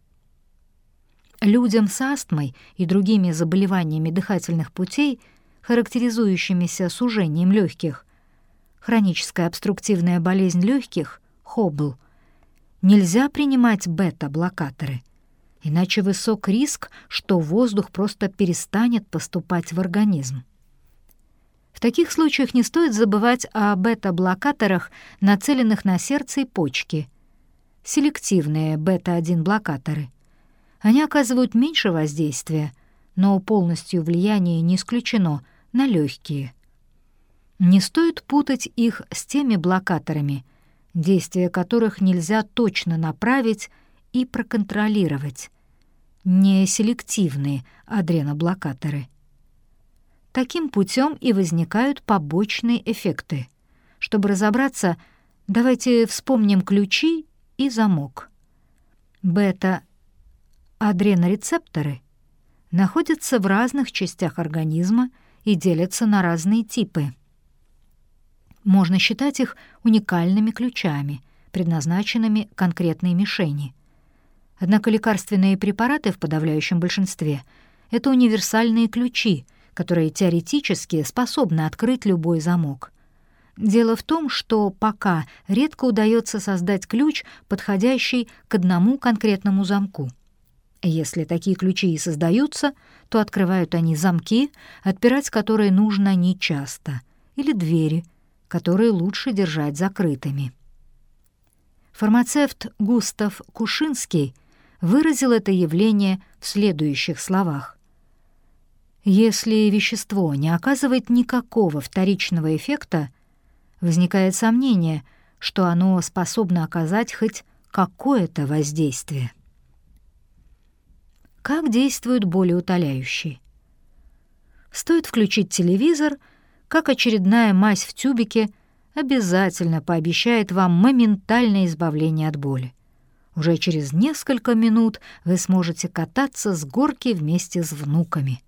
Людям с астмой и другими заболеваниями дыхательных путей, характеризующимися сужением легких, хроническая обструктивная болезнь легких, хобл, нельзя принимать бета-блокаторы, иначе высок риск, что воздух просто перестанет поступать в организм. В таких случаях не стоит забывать о бета-блокаторах, нацеленных на сердце и почки. Селективные бета-1-блокаторы. Они оказывают меньше воздействия, но полностью влияние не исключено на легкие. Не стоит путать их с теми блокаторами, действие которых нельзя точно направить и проконтролировать. Не селективные адреноблокаторы — Таким путем и возникают побочные эффекты. Чтобы разобраться, давайте вспомним ключи и замок. Бета-адренорецепторы находятся в разных частях организма и делятся на разные типы. Можно считать их уникальными ключами, предназначенными конкретной мишени. Однако лекарственные препараты в подавляющем большинстве — это универсальные ключи — которые теоретически способны открыть любой замок. Дело в том, что пока редко удается создать ключ, подходящий к одному конкретному замку. Если такие ключи и создаются, то открывают они замки, отпирать которые нужно нечасто, или двери, которые лучше держать закрытыми. Фармацевт Густав Кушинский выразил это явление в следующих словах. Если вещество не оказывает никакого вторичного эффекта, возникает сомнение, что оно способно оказать хоть какое-то воздействие. Как действуют болеутоляющие? Стоит включить телевизор, как очередная мазь в тюбике обязательно пообещает вам моментальное избавление от боли. Уже через несколько минут вы сможете кататься с горки вместе с внуками.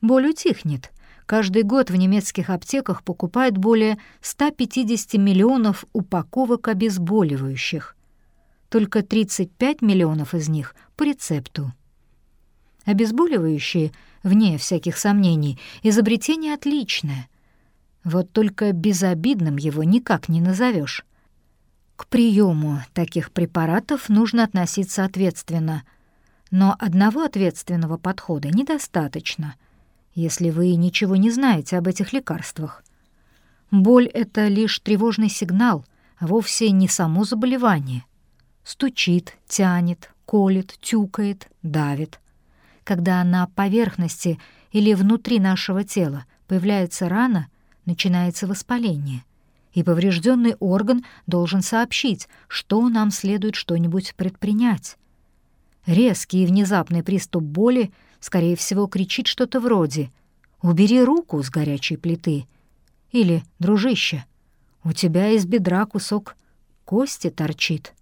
Боль утихнет. Каждый год в немецких аптеках покупают более 150 миллионов упаковок обезболивающих. Только 35 миллионов из них по рецепту. Обезболивающие, вне всяких сомнений, изобретение отличное. Вот только безобидным его никак не назовешь. К приему таких препаратов нужно относиться ответственно, но одного ответственного подхода недостаточно — если вы ничего не знаете об этих лекарствах. Боль — это лишь тревожный сигнал, а вовсе не само заболевание. Стучит, тянет, колет, тюкает, давит. Когда на поверхности или внутри нашего тела появляется рана, начинается воспаление, и поврежденный орган должен сообщить, что нам следует что-нибудь предпринять. Резкий и внезапный приступ боли — скорее всего, кричит что-то вроде «Убери руку с горячей плиты» или «Дружище, у тебя из бедра кусок кости торчит».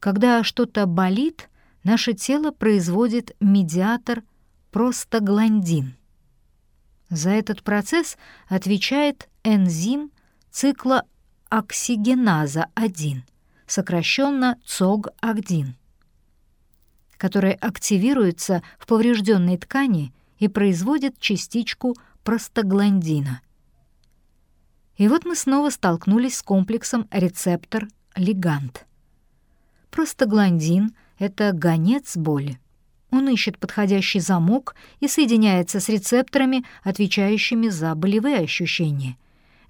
Когда что-то болит, наше тело производит медиатор простагландин. За этот процесс отвечает энзим цикла оксигеназа-1, сокращенно ЦОГ-1 которая активируется в поврежденной ткани и производит частичку простагландина. И вот мы снова столкнулись с комплексом рецептор-лигант. Простагландин — это гонец боли. Он ищет подходящий замок и соединяется с рецепторами, отвечающими за болевые ощущения.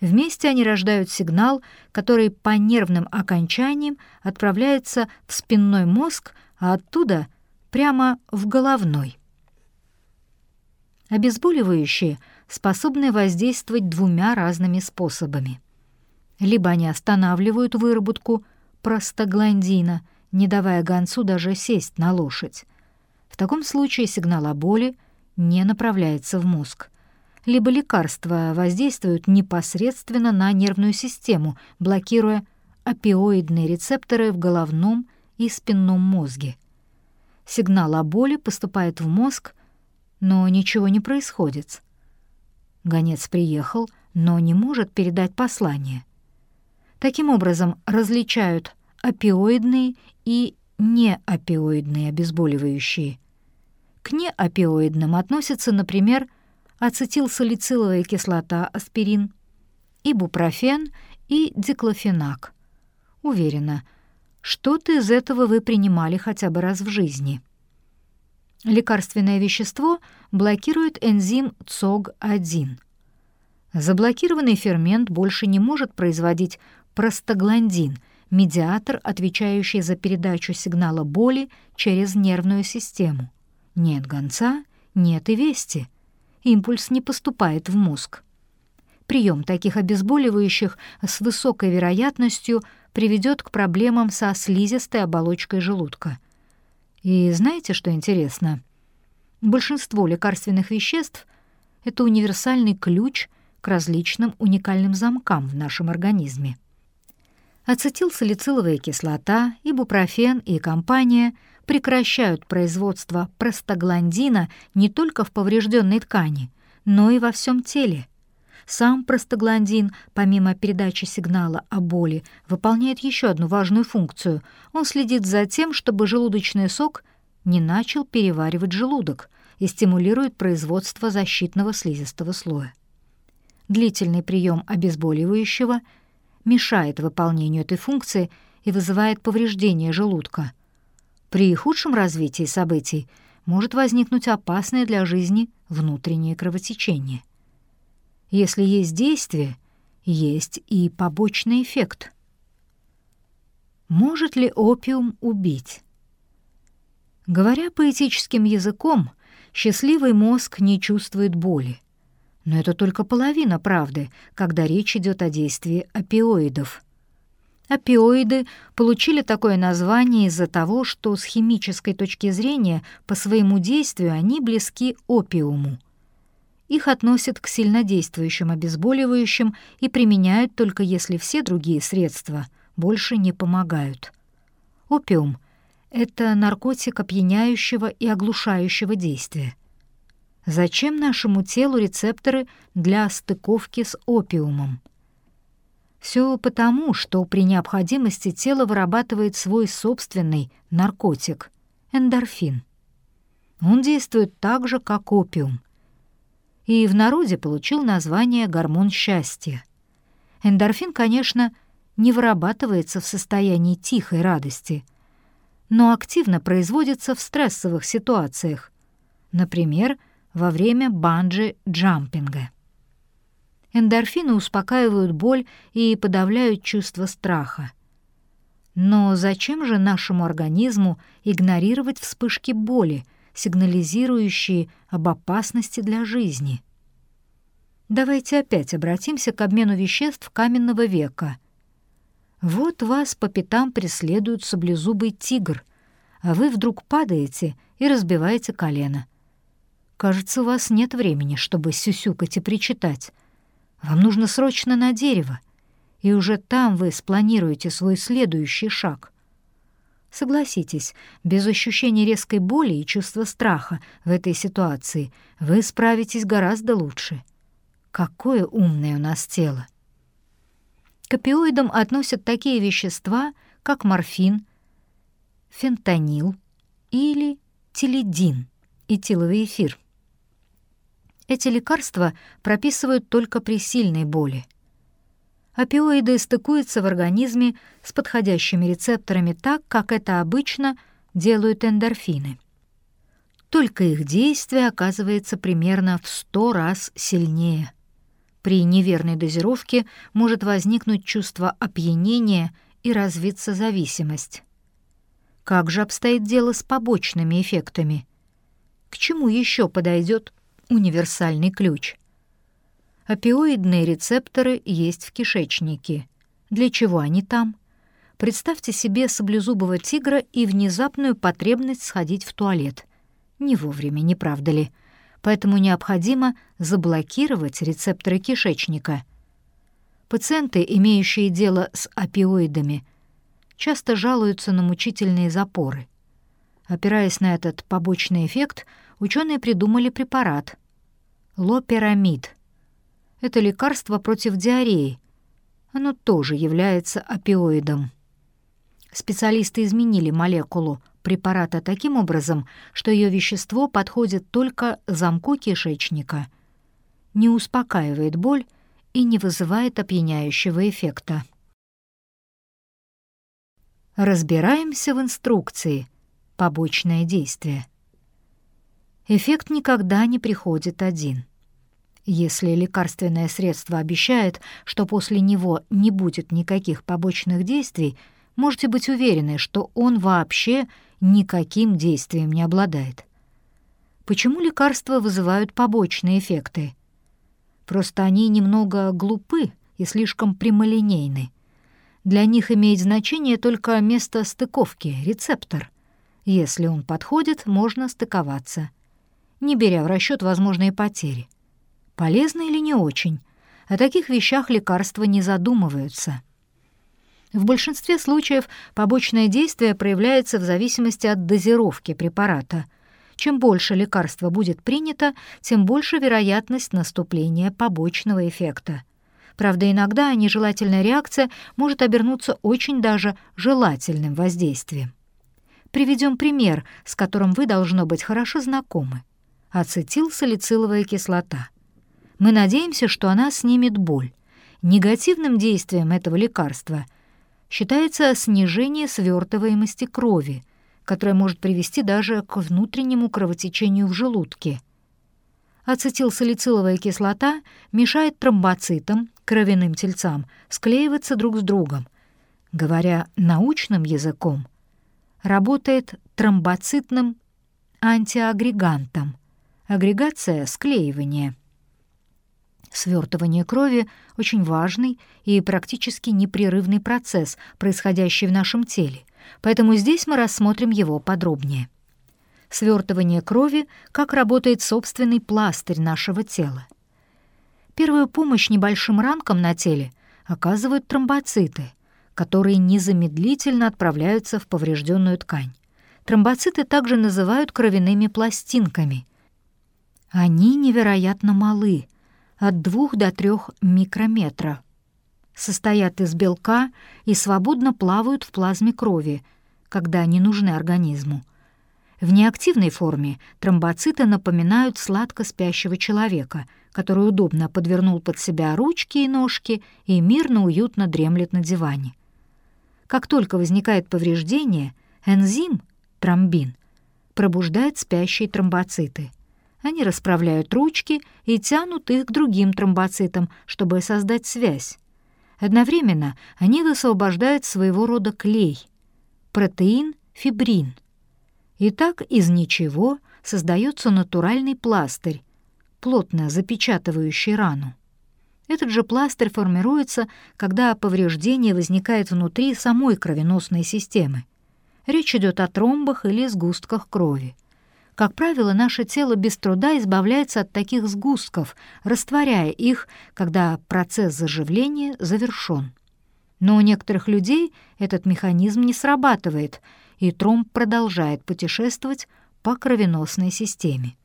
Вместе они рождают сигнал, который по нервным окончаниям отправляется в спинной мозг, а оттуда прямо в головной. Обезболивающие способны воздействовать двумя разными способами. Либо они останавливают выработку простагландина, не давая гонцу даже сесть на лошадь. В таком случае сигнал о боли не направляется в мозг. Либо лекарства воздействуют непосредственно на нервную систему, блокируя опиоидные рецепторы в головном и спинном мозге. Сигнал о боли поступает в мозг, но ничего не происходит. Гонец приехал, но не может передать послание. Таким образом, различают опиоидные и неопиоидные обезболивающие. К неопиоидным относятся, например, ацетилсалициловая кислота, аспирин, ибупрофен и диклофенак. Уверена, что-то из этого вы принимали хотя бы раз в жизни. Лекарственное вещество блокирует энзим ЦОГ-1. Заблокированный фермент больше не может производить простагландин, медиатор, отвечающий за передачу сигнала боли через нервную систему. Нет гонца, нет и вести. Импульс не поступает в мозг. Прием таких обезболивающих с высокой вероятностью приведет к проблемам со слизистой оболочкой желудка. И знаете, что интересно? Большинство лекарственных веществ — это универсальный ключ к различным уникальным замкам в нашем организме. Ацетилсалициловая кислота, ибупрофен и компания прекращают производство простагландина не только в поврежденной ткани, но и во всем теле — сам простагландин, помимо передачи сигнала о боли, выполняет еще одну важную функцию. Он следит за тем, чтобы желудочный сок не начал переваривать желудок и стимулирует производство защитного слизистого слоя. Длительный прием обезболивающего мешает выполнению этой функции и вызывает повреждение желудка. При худшем развитии событий может возникнуть опасное для жизни внутреннее кровотечение. Если есть действие, есть и побочный эффект. Может ли опиум убить? Говоря поэтическим языком, счастливый мозг не чувствует боли. Но это только половина правды, когда речь идет о действии опиоидов. Опиоиды получили такое название из-за того, что с химической точки зрения по своему действию они близки опиуму. Их относят к сильнодействующим обезболивающим и применяют только если все другие средства больше не помогают. Опиум — это наркотик опьяняющего и оглушающего действия. Зачем нашему телу рецепторы для стыковки с опиумом? Все потому, что при необходимости тело вырабатывает свой собственный наркотик — эндорфин. Он действует так же, как опиум, и в народе получил название гормон счастья. Эндорфин, конечно, не вырабатывается в состоянии тихой радости, но активно производится в стрессовых ситуациях, например, во время банджи-джампинга. Эндорфины успокаивают боль и подавляют чувство страха. Но зачем же нашему организму игнорировать вспышки боли, сигнализирующие об опасности для жизни. Давайте опять обратимся к обмену веществ каменного века. Вот вас по пятам преследует саблезубый тигр, а вы вдруг падаете и разбиваете колено. Кажется, у вас нет времени, чтобы сюсюкать и причитать. Вам нужно срочно на дерево, и уже там вы спланируете свой следующий шаг — Согласитесь, без ощущения резкой боли и чувства страха в этой ситуации вы справитесь гораздо лучше. Какое умное у нас тело! К опиоидам относят такие вещества, как морфин, фентанил или телидин, этиловый эфир. Эти лекарства прописывают только при сильной боли — опиоиды стыкуются в организме с подходящими рецепторами так, как это обычно делают эндорфины. Только их действие оказывается примерно в 100 раз сильнее. При неверной дозировке может возникнуть чувство опьянения и развиться зависимость. Как же обстоит дело с побочными эффектами? К чему еще подойдет универсальный ключ? Опиоидные рецепторы есть в кишечнике. Для чего они там? Представьте себе саблезубого тигра и внезапную потребность сходить в туалет. Не вовремя, не правда ли? Поэтому необходимо заблокировать рецепторы кишечника. Пациенты, имеющие дело с опиоидами, часто жалуются на мучительные запоры. Опираясь на этот побочный эффект, ученые придумали препарат — лоперамид — это лекарство против диареи. Оно тоже является опиоидом. Специалисты изменили молекулу препарата таким образом, что ее вещество подходит только замку кишечника, не успокаивает боль и не вызывает опьяняющего эффекта. Разбираемся в инструкции. Побочное действие. Эффект никогда не приходит один — если лекарственное средство обещает, что после него не будет никаких побочных действий, можете быть уверены, что он вообще никаким действием не обладает. Почему лекарства вызывают побочные эффекты? Просто они немного глупы и слишком прямолинейны. Для них имеет значение только место стыковки, рецептор. Если он подходит, можно стыковаться, не беря в расчет возможные потери полезно или не очень. О таких вещах лекарства не задумываются. В большинстве случаев побочное действие проявляется в зависимости от дозировки препарата. Чем больше лекарства будет принято, тем больше вероятность наступления побочного эффекта. Правда, иногда нежелательная реакция может обернуться очень даже желательным воздействием. Приведем пример, с которым вы должно быть хорошо знакомы. Ацетилсалициловая кислота — мы надеемся, что она снимет боль. Негативным действием этого лекарства считается снижение свертываемости крови, которое может привести даже к внутреннему кровотечению в желудке. Ацетилсалициловая кислота мешает тромбоцитам, кровяным тельцам, склеиваться друг с другом. Говоря научным языком, работает тромбоцитным антиагрегантом. Агрегация — склеивание — Свертывание крови — очень важный и практически непрерывный процесс, происходящий в нашем теле, поэтому здесь мы рассмотрим его подробнее. Свертывание крови — как работает собственный пластырь нашего тела. Первую помощь небольшим ранкам на теле оказывают тромбоциты, которые незамедлительно отправляются в поврежденную ткань. Тромбоциты также называют кровяными пластинками. Они невероятно малы — от 2 до 3 микрометра. Состоят из белка и свободно плавают в плазме крови, когда они нужны организму. В неактивной форме тромбоциты напоминают сладко спящего человека, который удобно подвернул под себя ручки и ножки и мирно уютно дремлет на диване. Как только возникает повреждение, энзим, тромбин, пробуждает спящие тромбоциты. Они расправляют ручки и тянут их к другим тромбоцитам, чтобы создать связь. Одновременно они высвобождают своего рода клей — протеин фибрин. И так из ничего создается натуральный пластырь, плотно запечатывающий рану. Этот же пластырь формируется, когда повреждение возникает внутри самой кровеносной системы. Речь идет о тромбах или сгустках крови. Как правило, наше тело без труда избавляется от таких сгустков, растворяя их, когда процесс заживления завершен. Но у некоторых людей этот механизм не срабатывает, и тромб продолжает путешествовать по кровеносной системе.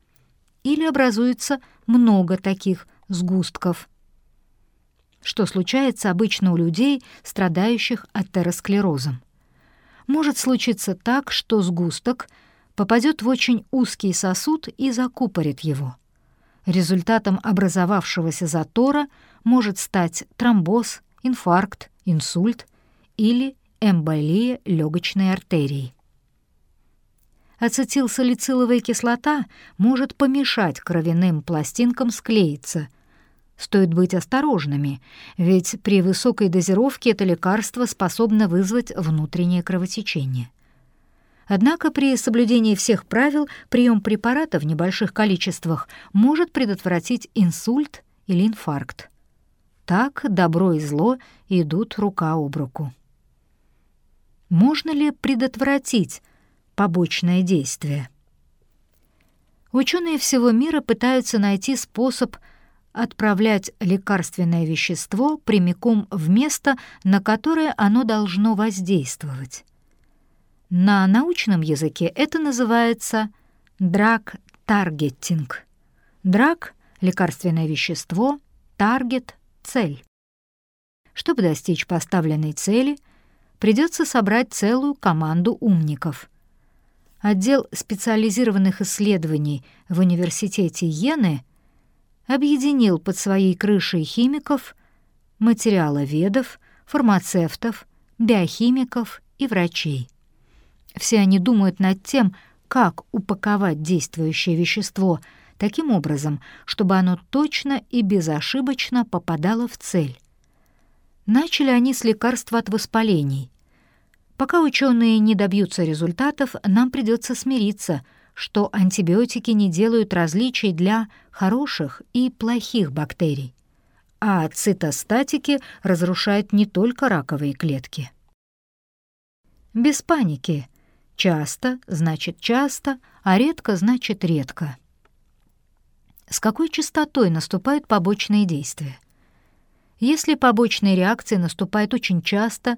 Или образуется много таких сгустков, что случается обычно у людей, страдающих атеросклерозом. Может случиться так, что сгусток — попадет в очень узкий сосуд и закупорит его. Результатом образовавшегося затора может стать тромбоз, инфаркт, инсульт или эмболия легочной артерии. Ацетилсалициловая кислота может помешать кровяным пластинкам склеиться. Стоит быть осторожными, ведь при высокой дозировке это лекарство способно вызвать внутреннее кровотечение. Однако при соблюдении всех правил прием препарата в небольших количествах может предотвратить инсульт или инфаркт. Так добро и зло идут рука об руку. Можно ли предотвратить побочное действие? Ученые всего мира пытаются найти способ отправлять лекарственное вещество прямиком в место, на которое оно должно воздействовать. На научном языке это называется драг-таргетинг. Драг — лекарственное вещество, таргет — цель. Чтобы достичь поставленной цели, придется собрать целую команду умников. Отдел специализированных исследований в университете Йены объединил под своей крышей химиков, материаловедов, фармацевтов, биохимиков и врачей. Все они думают над тем, как упаковать действующее вещество таким образом, чтобы оно точно и безошибочно попадало в цель. Начали они с лекарства от воспалений. Пока ученые не добьются результатов, нам придется смириться, что антибиотики не делают различий для хороших и плохих бактерий, а цитостатики разрушают не только раковые клетки. Без паники, Часто значит часто, а редко значит редко. С какой частотой наступают побочные действия? Если побочные реакции наступают очень часто,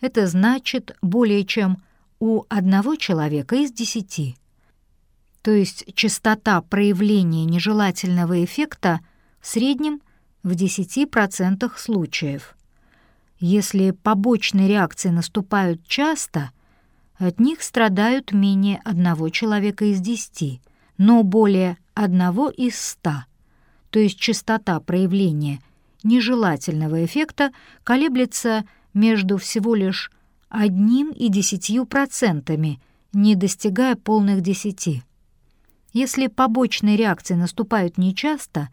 это значит более чем у одного человека из десяти. То есть частота проявления нежелательного эффекта в среднем в 10% случаев. Если побочные реакции наступают часто – от них страдают менее одного человека из десяти, но более одного из ста. То есть частота проявления нежелательного эффекта колеблется между всего лишь одним и десятью процентами, не достигая полных десяти. Если побочные реакции наступают нечасто,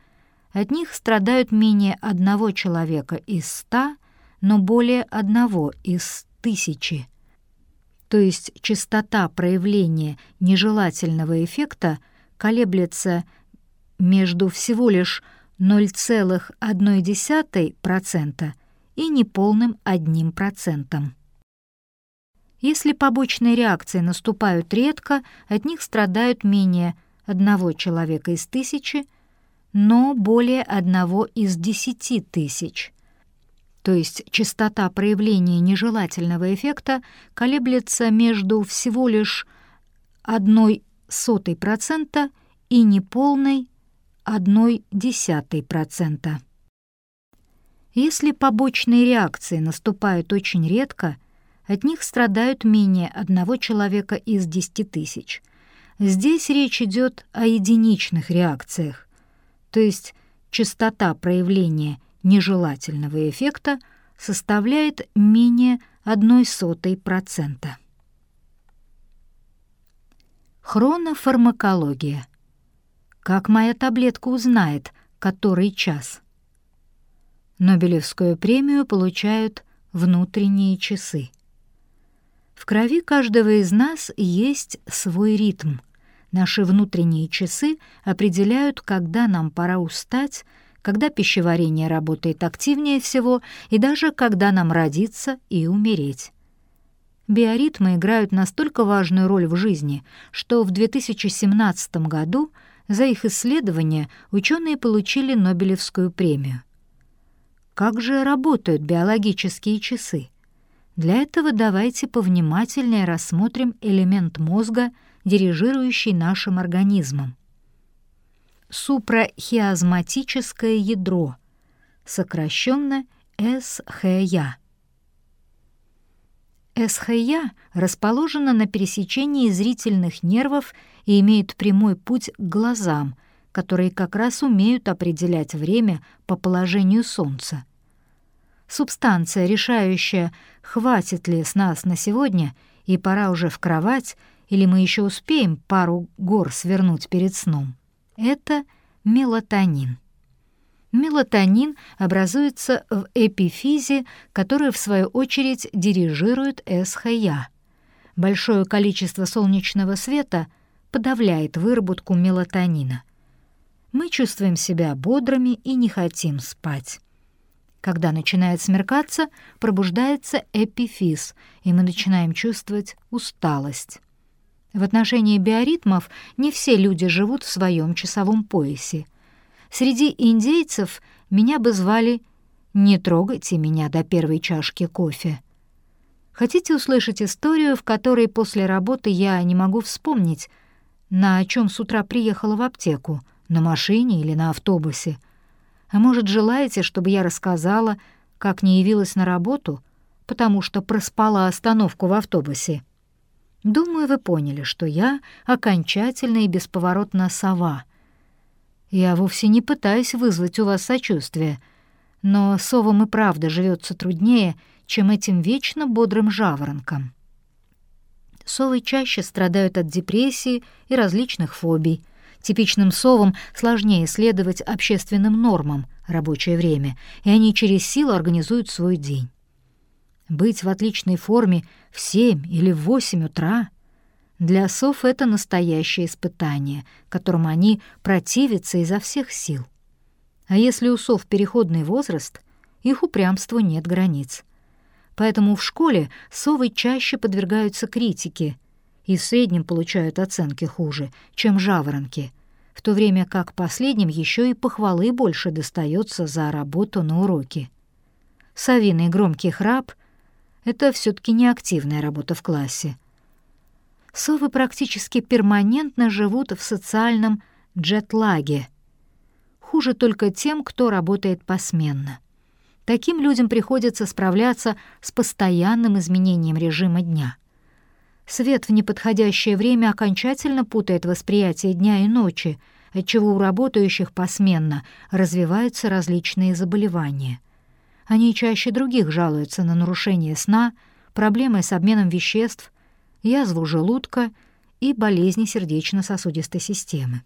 от них страдают менее одного человека из ста, но более одного из тысячи то есть частота проявления нежелательного эффекта колеблется между всего лишь 0,1% и неполным 1%. Если побочные реакции наступают редко, от них страдают менее одного человека из тысячи, но более одного из десяти тысяч – то есть частота проявления нежелательного эффекта колеблется между всего лишь одной сотой процента и неполной одной десятой процента. Если побочные реакции наступают очень редко, от них страдают менее одного человека из 10 тысяч. Здесь речь идет о единичных реакциях, то есть частота проявления нежелательного эффекта составляет менее 0,01%. Хронофармакология. Как моя таблетка узнает, который час? Нобелевскую премию получают внутренние часы. В крови каждого из нас есть свой ритм. Наши внутренние часы определяют, когда нам пора устать когда пищеварение работает активнее всего и даже когда нам родиться и умереть. Биоритмы играют настолько важную роль в жизни, что в 2017 году за их исследования ученые получили Нобелевскую премию. Как же работают биологические часы? Для этого давайте повнимательнее рассмотрим элемент мозга, дирижирующий нашим организмом супрахиазматическое ядро, сокращенно СХЯ. СХЯ расположена на пересечении зрительных нервов и имеет прямой путь к глазам, которые как раз умеют определять время по положению Солнца. Субстанция, решающая, хватит ли с нас на сегодня и пора уже в кровать, или мы еще успеем пару гор свернуть перед сном — это мелатонин. Мелатонин образуется в эпифизе, который, в свою очередь, дирижирует СХЯ. Большое количество солнечного света подавляет выработку мелатонина. мы чувствуем себя бодрыми и не хотим спать. Когда начинает смеркаться, пробуждается эпифиз, и мы начинаем чувствовать усталость. В отношении биоритмов не все люди живут в своем часовом поясе. Среди индейцев меня бы звали «Не трогайте меня до первой чашки кофе». Хотите услышать историю, в которой после работы я не могу вспомнить, на чем с утра приехала в аптеку, на машине или на автобусе? А может, желаете, чтобы я рассказала, как не явилась на работу, потому что проспала остановку в автобусе? Думаю, вы поняли, что я окончательно и бесповоротно сова. Я вовсе не пытаюсь вызвать у вас сочувствие, но совам и правда живется труднее, чем этим вечно бодрым жаворонкам. Совы чаще страдают от депрессии и различных фобий. Типичным совам сложнее следовать общественным нормам рабочее время, и они через силу организуют свой день. Быть в отличной форме в семь или в восемь утра для сов это настоящее испытание, которому они противятся изо всех сил. А если у сов переходный возраст, их упрямству нет границ. Поэтому в школе совы чаще подвергаются критике и в среднем получают оценки хуже, чем жаворонки, в то время как последним еще и похвалы больше достается за работу на уроке. Совиный громкий храп — это все таки не активная работа в классе. Совы практически перманентно живут в социальном джетлаге. Хуже только тем, кто работает посменно. Таким людям приходится справляться с постоянным изменением режима дня. Свет в неподходящее время окончательно путает восприятие дня и ночи, отчего у работающих посменно развиваются различные заболевания. Они чаще других жалуются на нарушение сна, проблемы с обменом веществ, язву желудка и болезни сердечно-сосудистой системы.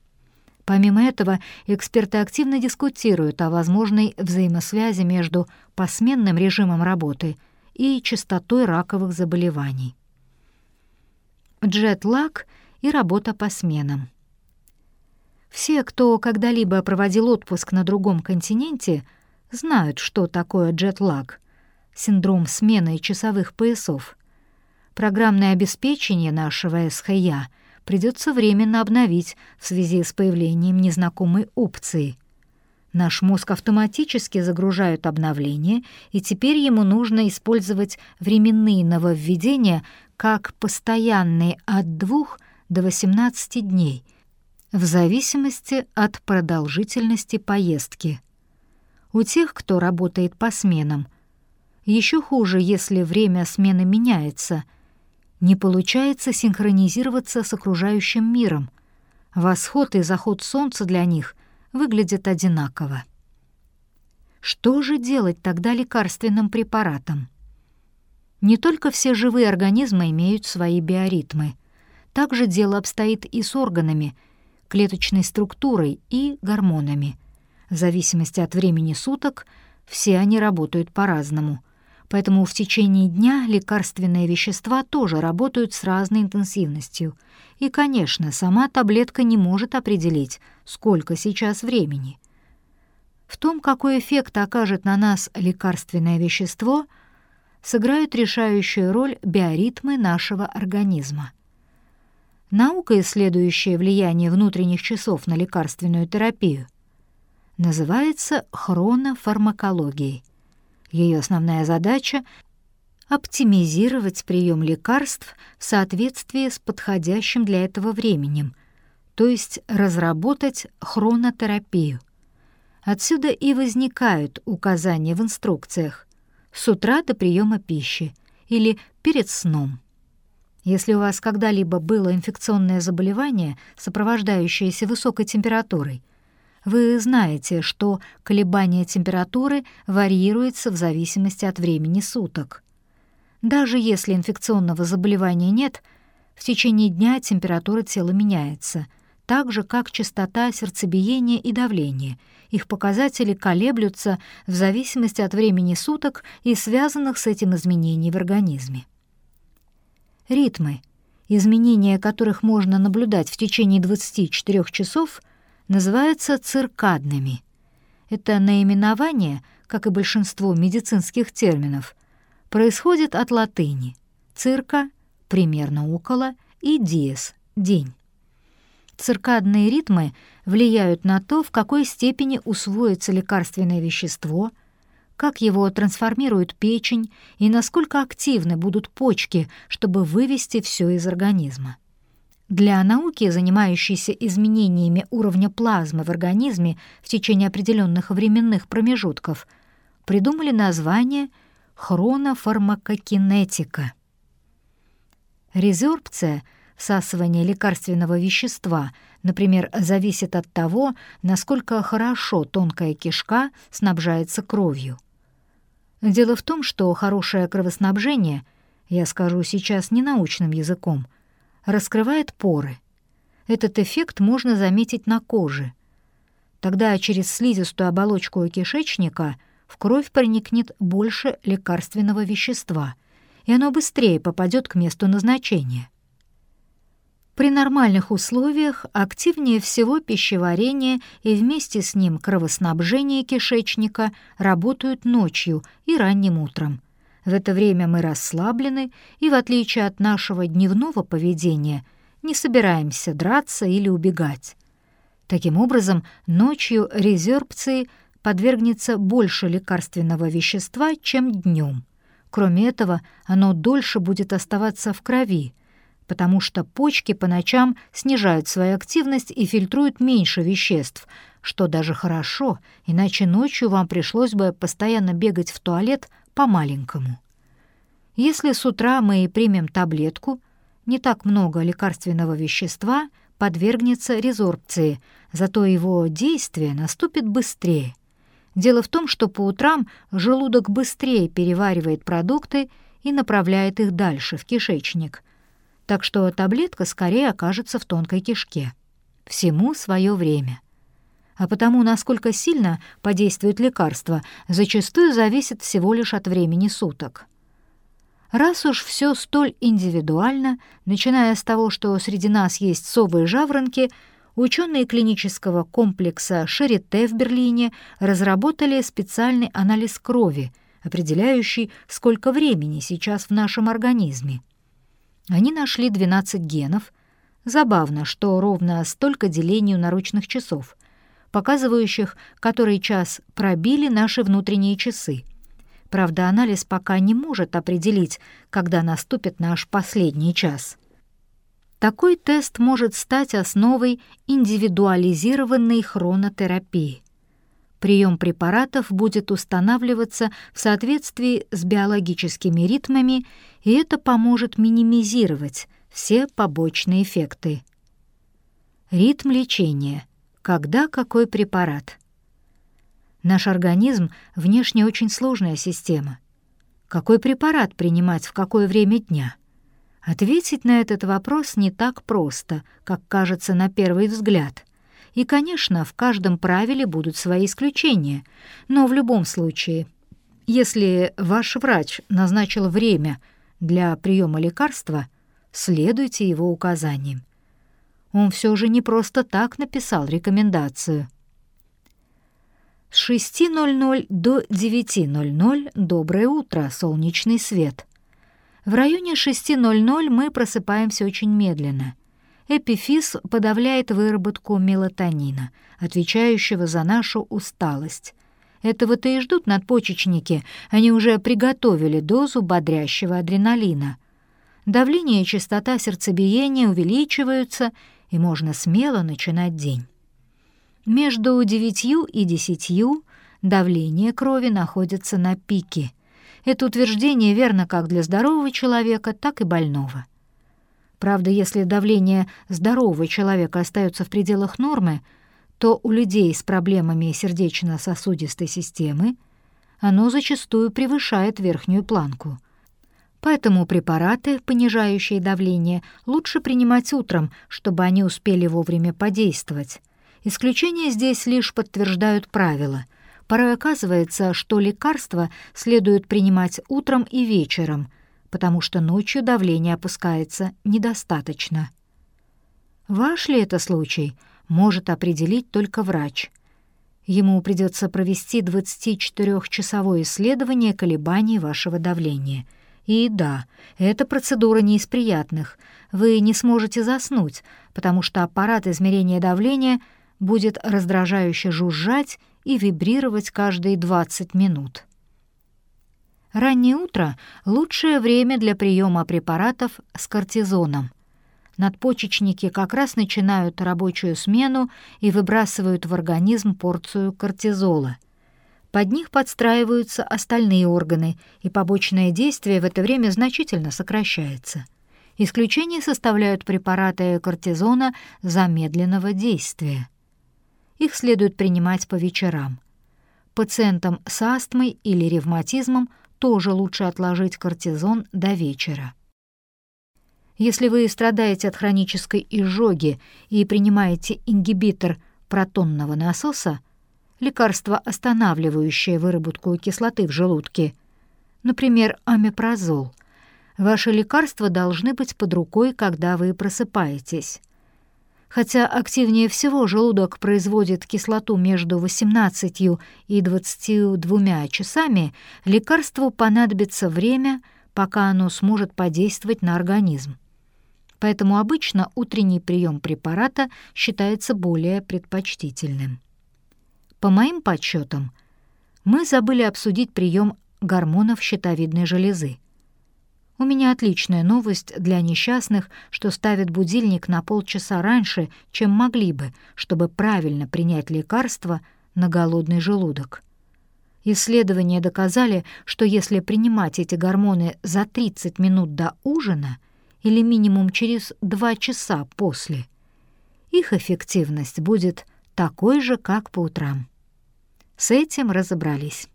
Помимо этого, эксперты активно дискутируют о возможной взаимосвязи между посменным режимом работы и частотой раковых заболеваний. Джет-лаг и работа по сменам. Все, кто когда-либо проводил отпуск на другом континенте, знают, что такое джет-лаг — синдром смены часовых поясов. Программное обеспечение нашего СХЯ — придется временно обновить в связи с появлением незнакомой опции. Наш мозг автоматически загружают обновления, и теперь ему нужно использовать временные нововведения как постоянные от 2 до 18 дней, в зависимости от продолжительности поездки. У тех, кто работает по сменам, еще хуже, если время смены меняется — не получается синхронизироваться с окружающим миром. Восход и заход солнца для них выглядят одинаково. Что же делать тогда лекарственным препаратам? Не только все живые организмы имеют свои биоритмы. Также дело обстоит и с органами, клеточной структурой и гормонами. В зависимости от времени суток все они работают по-разному — Поэтому в течение дня лекарственные вещества тоже работают с разной интенсивностью. И, конечно, сама таблетка не может определить, сколько сейчас времени. В том, какой эффект окажет на нас лекарственное вещество, сыграют решающую роль биоритмы нашего организма. Наука, исследующая влияние внутренних часов на лекарственную терапию, называется хронофармакологией — ее основная задача — оптимизировать прием лекарств в соответствии с подходящим для этого временем, то есть разработать хронотерапию. Отсюда и возникают указания в инструкциях с утра до приема пищи или перед сном. Если у вас когда-либо было инфекционное заболевание, сопровождающееся высокой температурой, вы знаете, что колебание температуры варьируется в зависимости от времени суток. Даже если инфекционного заболевания нет, в течение дня температура тела меняется, так же, как частота сердцебиения и давления. Их показатели колеблются в зависимости от времени суток и связанных с этим изменений в организме. Ритмы, изменения которых можно наблюдать в течение 24 часов — называются циркадными. Это наименование, как и большинство медицинских терминов, происходит от латыни «цирка» — примерно около и «диес» — день. Циркадные ритмы влияют на то, в какой степени усвоится лекарственное вещество, как его трансформирует печень и насколько активны будут почки, чтобы вывести все из организма. Для науки, занимающейся изменениями уровня плазмы в организме в течение определенных временных промежутков, придумали название хронофармакокинетика. Резорбция, всасывание лекарственного вещества, например, зависит от того, насколько хорошо тонкая кишка снабжается кровью. Дело в том, что хорошее кровоснабжение, я скажу сейчас не научным языком — раскрывает поры. Этот эффект можно заметить на коже. Тогда через слизистую оболочку кишечника в кровь проникнет больше лекарственного вещества, и оно быстрее попадет к месту назначения. При нормальных условиях активнее всего пищеварение и вместе с ним кровоснабжение кишечника работают ночью и ранним утром. В это время мы расслаблены и, в отличие от нашего дневного поведения, не собираемся драться или убегать. Таким образом, ночью резербции подвергнется больше лекарственного вещества, чем днем. Кроме этого, оно дольше будет оставаться в крови, потому что почки по ночам снижают свою активность и фильтруют меньше веществ, что даже хорошо, иначе ночью вам пришлось бы постоянно бегать в туалет по-маленькому. Если с утра мы и примем таблетку, не так много лекарственного вещества подвергнется резорбции, зато его действие наступит быстрее. Дело в том, что по утрам желудок быстрее переваривает продукты и направляет их дальше, в кишечник. Так что таблетка скорее окажется в тонкой кишке. Всему свое время — а потому, насколько сильно подействует лекарство, зачастую зависит всего лишь от времени суток. Раз уж все столь индивидуально, начиная с того, что среди нас есть совы и жаворонки, ученые клинического комплекса Шарите в Берлине разработали специальный анализ крови, определяющий, сколько времени сейчас в нашем организме. Они нашли 12 генов. Забавно, что ровно столько делений у наручных часов показывающих, который час пробили наши внутренние часы. Правда, анализ пока не может определить, когда наступит наш последний час. Такой тест может стать основой индивидуализированной хронотерапии. Прием препаратов будет устанавливаться в соответствии с биологическими ритмами, и это поможет минимизировать все побочные эффекты. Ритм лечения — когда какой препарат. Наш организм внешне очень сложная система. Какой препарат принимать в какое время дня? Ответить на этот вопрос не так просто, как кажется на первый взгляд. И, конечно, в каждом правиле будут свои исключения, но в любом случае, если ваш врач назначил время для приема лекарства, следуйте его указаниям. Он все же не просто так написал рекомендацию. С 6.00 до 9.00 доброе утро, солнечный свет. В районе 6.00 мы просыпаемся очень медленно. Эпифиз подавляет выработку мелатонина, отвечающего за нашу усталость. Этого-то и ждут надпочечники, они уже приготовили дозу бодрящего адреналина. Давление и частота сердцебиения увеличиваются, и можно смело начинать день. Между девятью и десятью давление крови находится на пике. Это утверждение верно как для здорового человека, так и больного. Правда, если давление здорового человека остается в пределах нормы, то у людей с проблемами сердечно-сосудистой системы оно зачастую превышает верхнюю планку — Поэтому препараты, понижающие давление, лучше принимать утром, чтобы они успели вовремя подействовать. Исключения здесь лишь подтверждают правила. Порой оказывается, что лекарства следует принимать утром и вечером, потому что ночью давление опускается недостаточно. Ваш ли это случай? может определить только врач. Ему придется провести 24-часовое исследование колебаний вашего давления. И да, эта процедура не из приятных. Вы не сможете заснуть, потому что аппарат измерения давления будет раздражающе жужжать и вибрировать каждые 20 минут. Раннее утро — лучшее время для приема препаратов с кортизоном. Надпочечники как раз начинают рабочую смену и выбрасывают в организм порцию кортизола. Под них подстраиваются остальные органы, и побочное действие в это время значительно сокращается. Исключение составляют препараты кортизона замедленного действия. Их следует принимать по вечерам. Пациентам с астмой или ревматизмом – тоже лучше отложить кортизон до вечера. Если вы страдаете от хронической изжоги и принимаете ингибитор протонного насоса, лекарство, останавливающее выработку кислоты в желудке, например, амипрозол, ваши лекарства должны быть под рукой, когда вы просыпаетесь. Хотя активнее всего желудок производит кислоту между 18 и 22 часами, лекарству понадобится время, пока оно сможет подействовать на организм. Поэтому обычно утренний прием препарата считается более предпочтительным. По моим подсчетам, мы забыли обсудить прием гормонов щитовидной железы. У меня отличная новость для несчастных, что ставят будильник на полчаса раньше, чем могли бы, чтобы правильно принять лекарство на голодный желудок. Исследования доказали, что если принимать эти гормоны за 30 минут до ужина или минимум через 2 часа после, их эффективность будет такой же, как по утрам. С этим разобрались.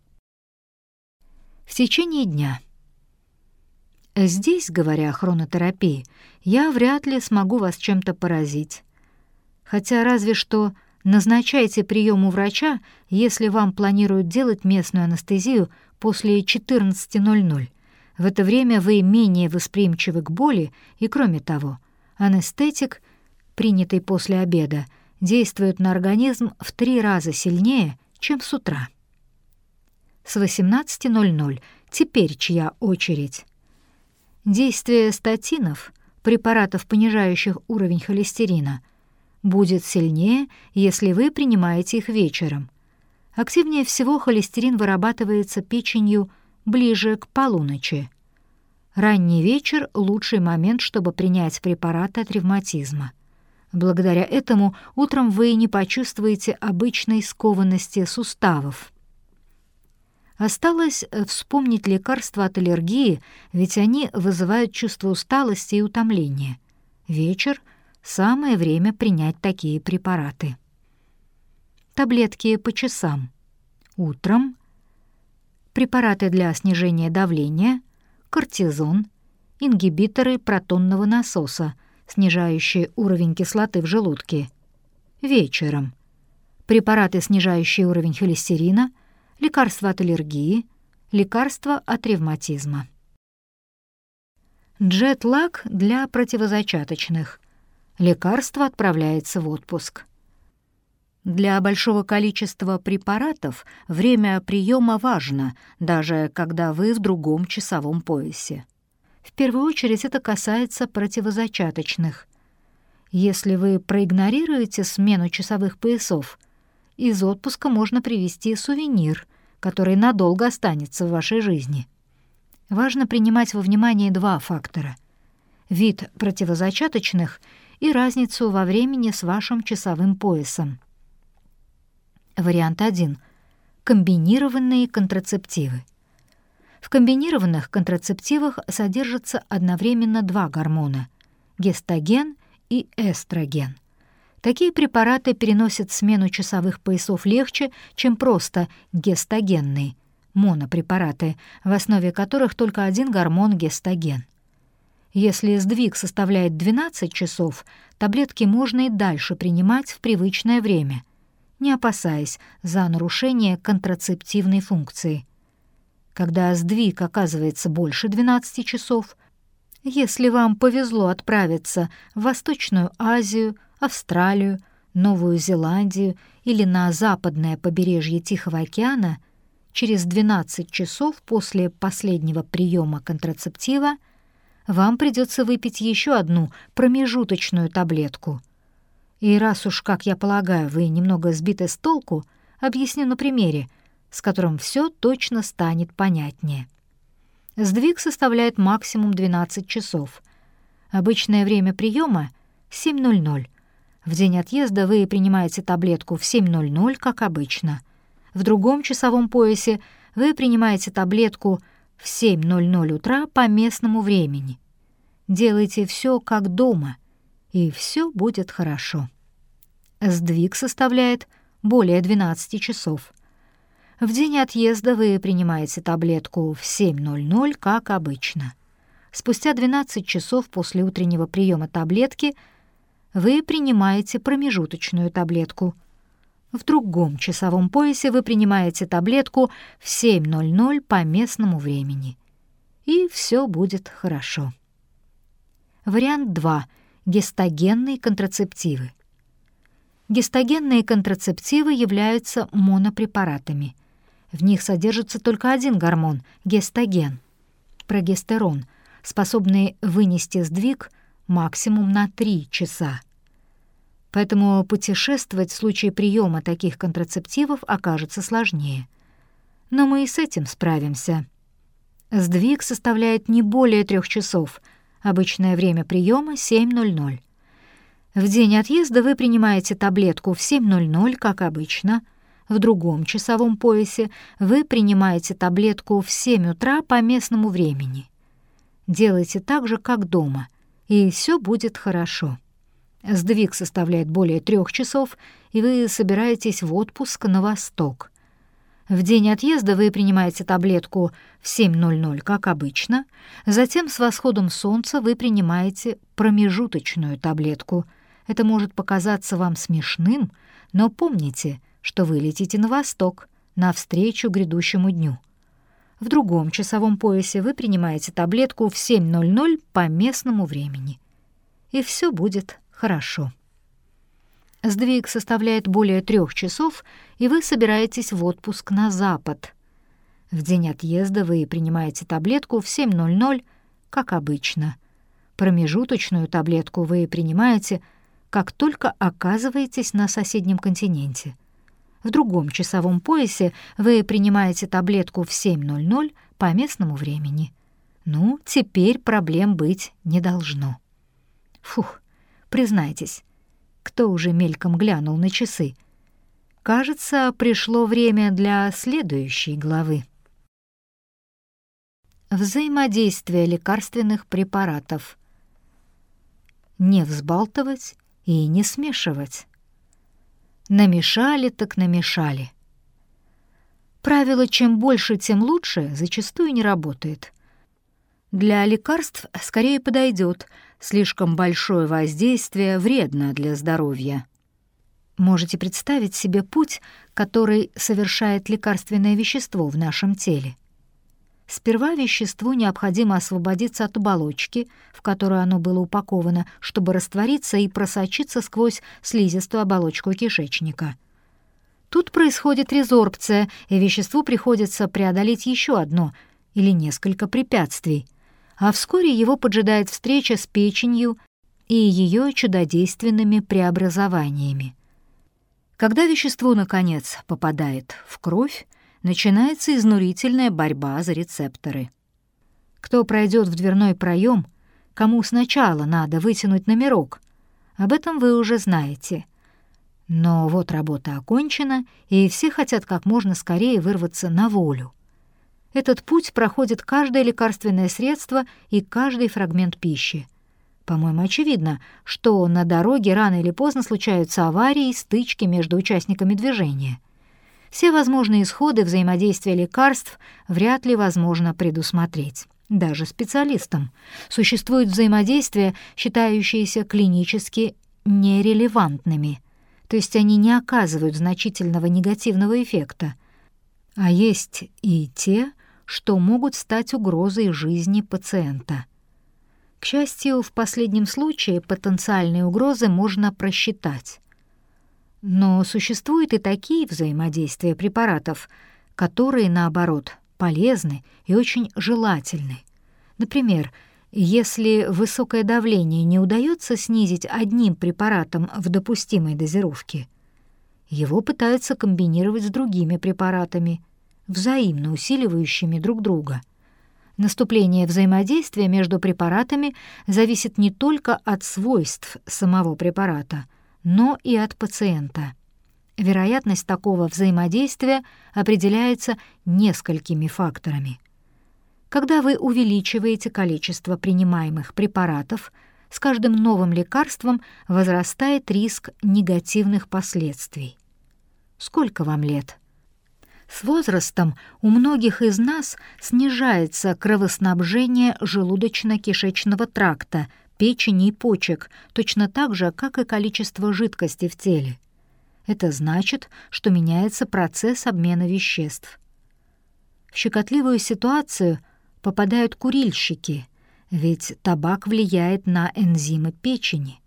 В течение дня – Здесь, говоря о хронотерапии, я вряд ли смогу вас чем-то поразить. Хотя разве что назначайте прием у врача, если вам планируют делать местную анестезию после 14.00. В это время вы менее восприимчивы к боли, и кроме того, анестетик, принятый после обеда, действует на организм в три раза сильнее, чем с утра. С 18.00 теперь чья очередь? Действие статинов, препаратов, понижающих уровень холестерина, будет сильнее, если вы принимаете их вечером. Активнее всего холестерин вырабатывается печенью ближе к полуночи. Ранний вечер — лучший момент, чтобы принять препараты от ревматизма. Благодаря этому утром вы не почувствуете обычной скованности суставов. Осталось э, вспомнить лекарства от аллергии, ведь они вызывают чувство усталости и утомления. Вечер — самое время принять такие препараты. Таблетки по часам. Утром — препараты для снижения давления, кортизон, ингибиторы протонного насоса, снижающие уровень кислоты в желудке. Вечером — препараты, снижающие уровень холестерина — лекарства от аллергии, лекарства от ревматизма. Джет-лаг для противозачаточных. Лекарство отправляется в отпуск. Для большого количества препаратов время приема важно, даже когда вы в другом часовом поясе. В первую очередь это касается противозачаточных. Если вы проигнорируете смену часовых поясов, из отпуска можно привезти сувенир, который надолго останется в вашей жизни. Важно принимать во внимание два фактора — вид противозачаточных и разницу во времени с вашим часовым поясом. Вариант 1. Комбинированные контрацептивы. В комбинированных контрацептивах содержатся одновременно два гормона — гестоген и эстроген — Такие препараты переносят смену часовых поясов легче, чем просто гестогенные монопрепараты, в основе которых только один гормон гестоген. Если сдвиг составляет 12 часов, таблетки можно и дальше принимать в привычное время, не опасаясь за нарушение контрацептивной функции. Когда сдвиг оказывается больше 12 часов, если вам повезло отправиться в Восточную Азию, Австралию, Новую Зеландию или на западное побережье Тихого океана, через 12 часов после последнего приема контрацептива вам придется выпить еще одну промежуточную таблетку. И раз уж, как я полагаю, вы немного сбиты с толку, объясню на примере, с которым все точно станет понятнее. Сдвиг составляет максимум 12 часов. Обычное время приема — 7.00. В день отъезда вы принимаете таблетку в 7.00, как обычно. В другом часовом поясе вы принимаете таблетку в 7.00 утра по местному времени. Делайте все как дома, и все будет хорошо. Сдвиг составляет более 12 часов. В день отъезда вы принимаете таблетку в 7.00, как обычно. Спустя 12 часов после утреннего приема таблетки вы принимаете промежуточную таблетку. В другом часовом поясе вы принимаете таблетку в 7.00 по местному времени. И все будет хорошо. Вариант 2. Гистогенные контрацептивы. Гистогенные контрацептивы являются монопрепаратами – в них содержится только один гормон — гестоген, прогестерон, способный вынести сдвиг максимум на 3 часа. Поэтому путешествовать в случае приема таких контрацептивов окажется сложнее. Но мы и с этим справимся. Сдвиг составляет не более трех часов, обычное время приема — 7.00. В день отъезда вы принимаете таблетку в 7.00, как обычно — в другом часовом поясе вы принимаете таблетку в 7 утра по местному времени. Делайте так же, как дома, и все будет хорошо. Сдвиг составляет более трех часов, и вы собираетесь в отпуск на восток. В день отъезда вы принимаете таблетку в 7.00, как обычно, затем с восходом солнца вы принимаете промежуточную таблетку. Это может показаться вам смешным, но помните — что вы летите на восток, навстречу грядущему дню. В другом часовом поясе вы принимаете таблетку в 7.00 по местному времени. И все будет хорошо. Сдвиг составляет более трех часов, и вы собираетесь в отпуск на запад. В день отъезда вы принимаете таблетку в 7.00, как обычно. Промежуточную таблетку вы принимаете, как только оказываетесь на соседнем континенте — в другом часовом поясе вы принимаете таблетку в 7.00 по местному времени. Ну, теперь проблем быть не должно. Фух, признайтесь, кто уже мельком глянул на часы? Кажется, пришло время для следующей главы. Взаимодействие лекарственных препаратов. Не взбалтывать и не смешивать. Намешали так намешали. Правило «чем больше, тем лучше» зачастую не работает. Для лекарств скорее подойдет, слишком большое воздействие вредно для здоровья. Можете представить себе путь, который совершает лекарственное вещество в нашем теле. Сперва веществу необходимо освободиться от оболочки, в которую оно было упаковано, чтобы раствориться и просочиться сквозь слизистую оболочку кишечника. Тут происходит резорбция, и веществу приходится преодолеть еще одно или несколько препятствий, а вскоре его поджидает встреча с печенью и ее чудодейственными преобразованиями. Когда вещество, наконец, попадает в кровь, начинается изнурительная борьба за рецепторы. Кто пройдет в дверной проем, кому сначала надо вытянуть номерок, об этом вы уже знаете. Но вот работа окончена, и все хотят как можно скорее вырваться на волю. Этот путь проходит каждое лекарственное средство и каждый фрагмент пищи. По-моему, очевидно, что на дороге рано или поздно случаются аварии и стычки между участниками движения. Все возможные исходы взаимодействия лекарств вряд ли возможно предусмотреть. Даже специалистам. Существуют взаимодействия, считающиеся клинически нерелевантными, то есть они не оказывают значительного негативного эффекта. А есть и те, что могут стать угрозой жизни пациента. К счастью, в последнем случае потенциальные угрозы можно просчитать. Но существуют и такие взаимодействия препаратов, которые, наоборот, полезны и очень желательны. Например, если высокое давление не удается снизить одним препаратом в допустимой дозировке, его пытаются комбинировать с другими препаратами, взаимно усиливающими друг друга. Наступление взаимодействия между препаратами зависит не только от свойств самого препарата, но и от пациента. Вероятность такого взаимодействия определяется несколькими факторами. Когда вы увеличиваете количество принимаемых препаратов, с каждым новым лекарством возрастает риск негативных последствий. Сколько вам лет? С возрастом у многих из нас снижается кровоснабжение желудочно-кишечного тракта, печени и почек, точно так же, как и количество жидкости в теле. Это значит, что меняется процесс обмена веществ. В щекотливую ситуацию попадают курильщики, ведь табак влияет на энзимы печени.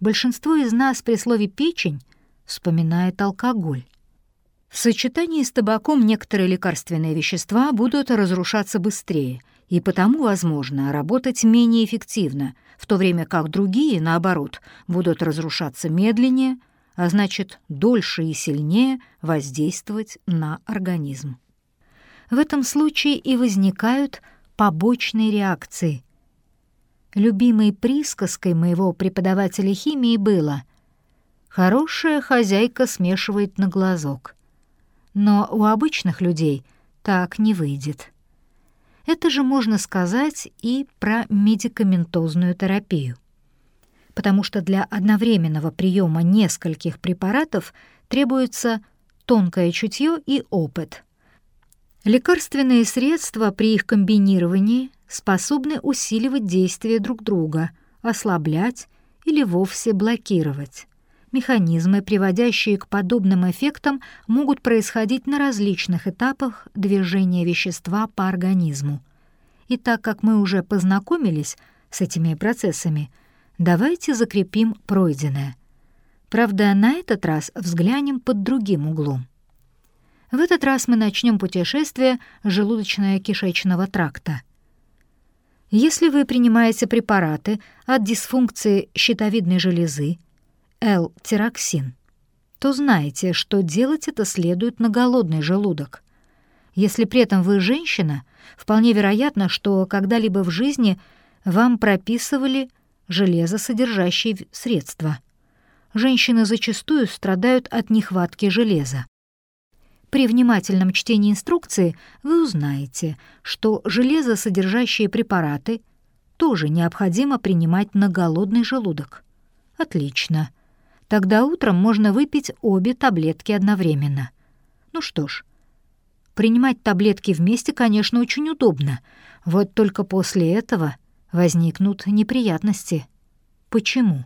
Большинство из нас при слове «печень» вспоминает алкоголь. В сочетании с табаком некоторые лекарственные вещества будут разрушаться быстрее и потому, возможно, работать менее эффективно, в то время как другие, наоборот, будут разрушаться медленнее, а значит, дольше и сильнее воздействовать на организм. В этом случае и возникают побочные реакции. Любимой присказкой моего преподавателя химии было «хорошая хозяйка смешивает на глазок». Но у обычных людей так не выйдет. Это же можно сказать и про медикаментозную терапию. Потому что для одновременного приема нескольких препаратов требуется тонкое чутье и опыт. Лекарственные средства при их комбинировании способны усиливать действие друг друга, ослаблять или вовсе блокировать. Механизмы, приводящие к подобным эффектам, могут происходить на различных этапах движения вещества по организму. И так как мы уже познакомились с этими процессами, давайте закрепим пройденное. Правда, на этот раз взглянем под другим углом. В этот раз мы начнем путешествие желудочно-кишечного тракта. Если вы принимаете препараты от дисфункции щитовидной железы, L-тироксин, то знаете, что делать это следует на голодный желудок. Если при этом вы женщина, вполне вероятно, что когда-либо в жизни вам прописывали железосодержащие средства. Женщины зачастую страдают от нехватки железа. При внимательном чтении инструкции вы узнаете, что железосодержащие препараты тоже необходимо принимать на голодный желудок. Отлично. Тогда утром можно выпить обе таблетки одновременно. Ну что ж, принимать таблетки вместе, конечно, очень удобно. Вот только после этого возникнут неприятности. Почему?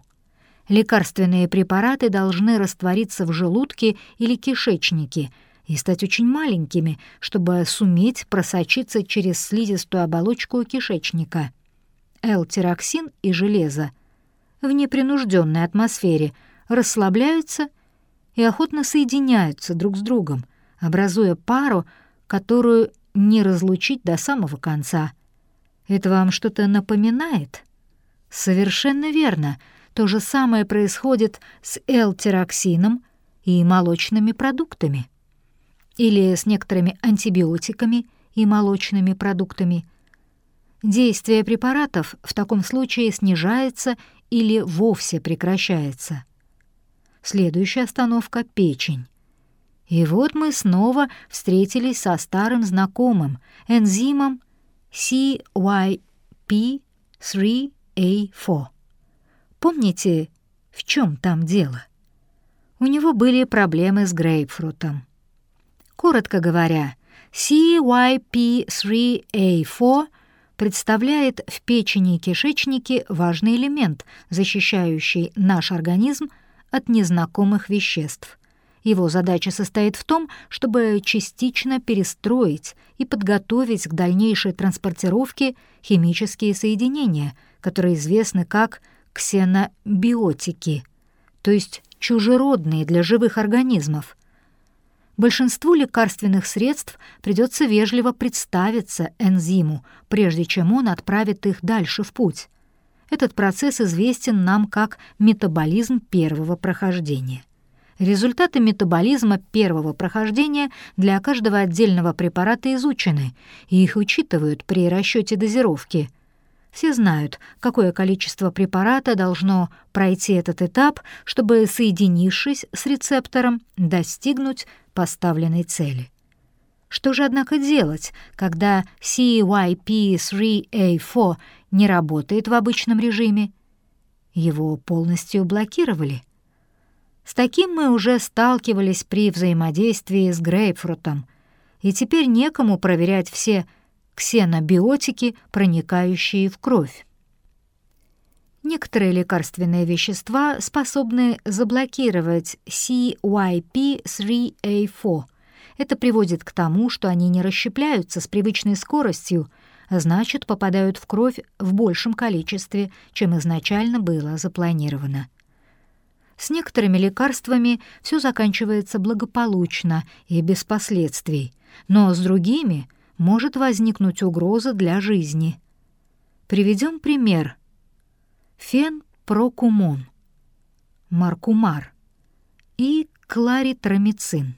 Лекарственные препараты должны раствориться в желудке или кишечнике и стать очень маленькими, чтобы суметь просочиться через слизистую оболочку кишечника. Л-тироксин и железо в непринужденной атмосфере – расслабляются и охотно соединяются друг с другом, образуя пару, которую не разлучить до самого конца. Это вам что-то напоминает? Совершенно верно. То же самое происходит с L-тироксином и молочными продуктами. Или с некоторыми антибиотиками и молочными продуктами. Действие препаратов в таком случае снижается или вовсе прекращается. Следующая остановка — печень. И вот мы снова встретились со старым знакомым, энзимом CYP3A4. Помните, в чем там дело? У него были проблемы с грейпфрутом. Коротко говоря, CYP3A4 представляет в печени и кишечнике важный элемент, защищающий наш организм от незнакомых веществ. Его задача состоит в том, чтобы частично перестроить и подготовить к дальнейшей транспортировке химические соединения, которые известны как ксенобиотики, то есть чужеродные для живых организмов. Большинству лекарственных средств придется вежливо представиться энзиму, прежде чем он отправит их дальше в путь. Этот процесс известен нам как метаболизм первого прохождения. Результаты метаболизма первого прохождения для каждого отдельного препарата изучены, и их учитывают при расчете дозировки. Все знают, какое количество препарата должно пройти этот этап, чтобы, соединившись с рецептором, достигнуть поставленной цели. Что же, однако, делать, когда CYP3A4 не работает в обычном режиме? Его полностью блокировали. С таким мы уже сталкивались при взаимодействии с грейпфрутом, и теперь некому проверять все ксенобиотики, проникающие в кровь. Некоторые лекарственные вещества способны заблокировать CYP3A4. Это приводит к тому, что они не расщепляются с привычной скоростью, значит, попадают в кровь в большем количестве, чем изначально было запланировано. С некоторыми лекарствами все заканчивается благополучно и без последствий, но с другими может возникнуть угроза для жизни. Приведем пример. Фенпрокумон, маркумар и кларитромицин.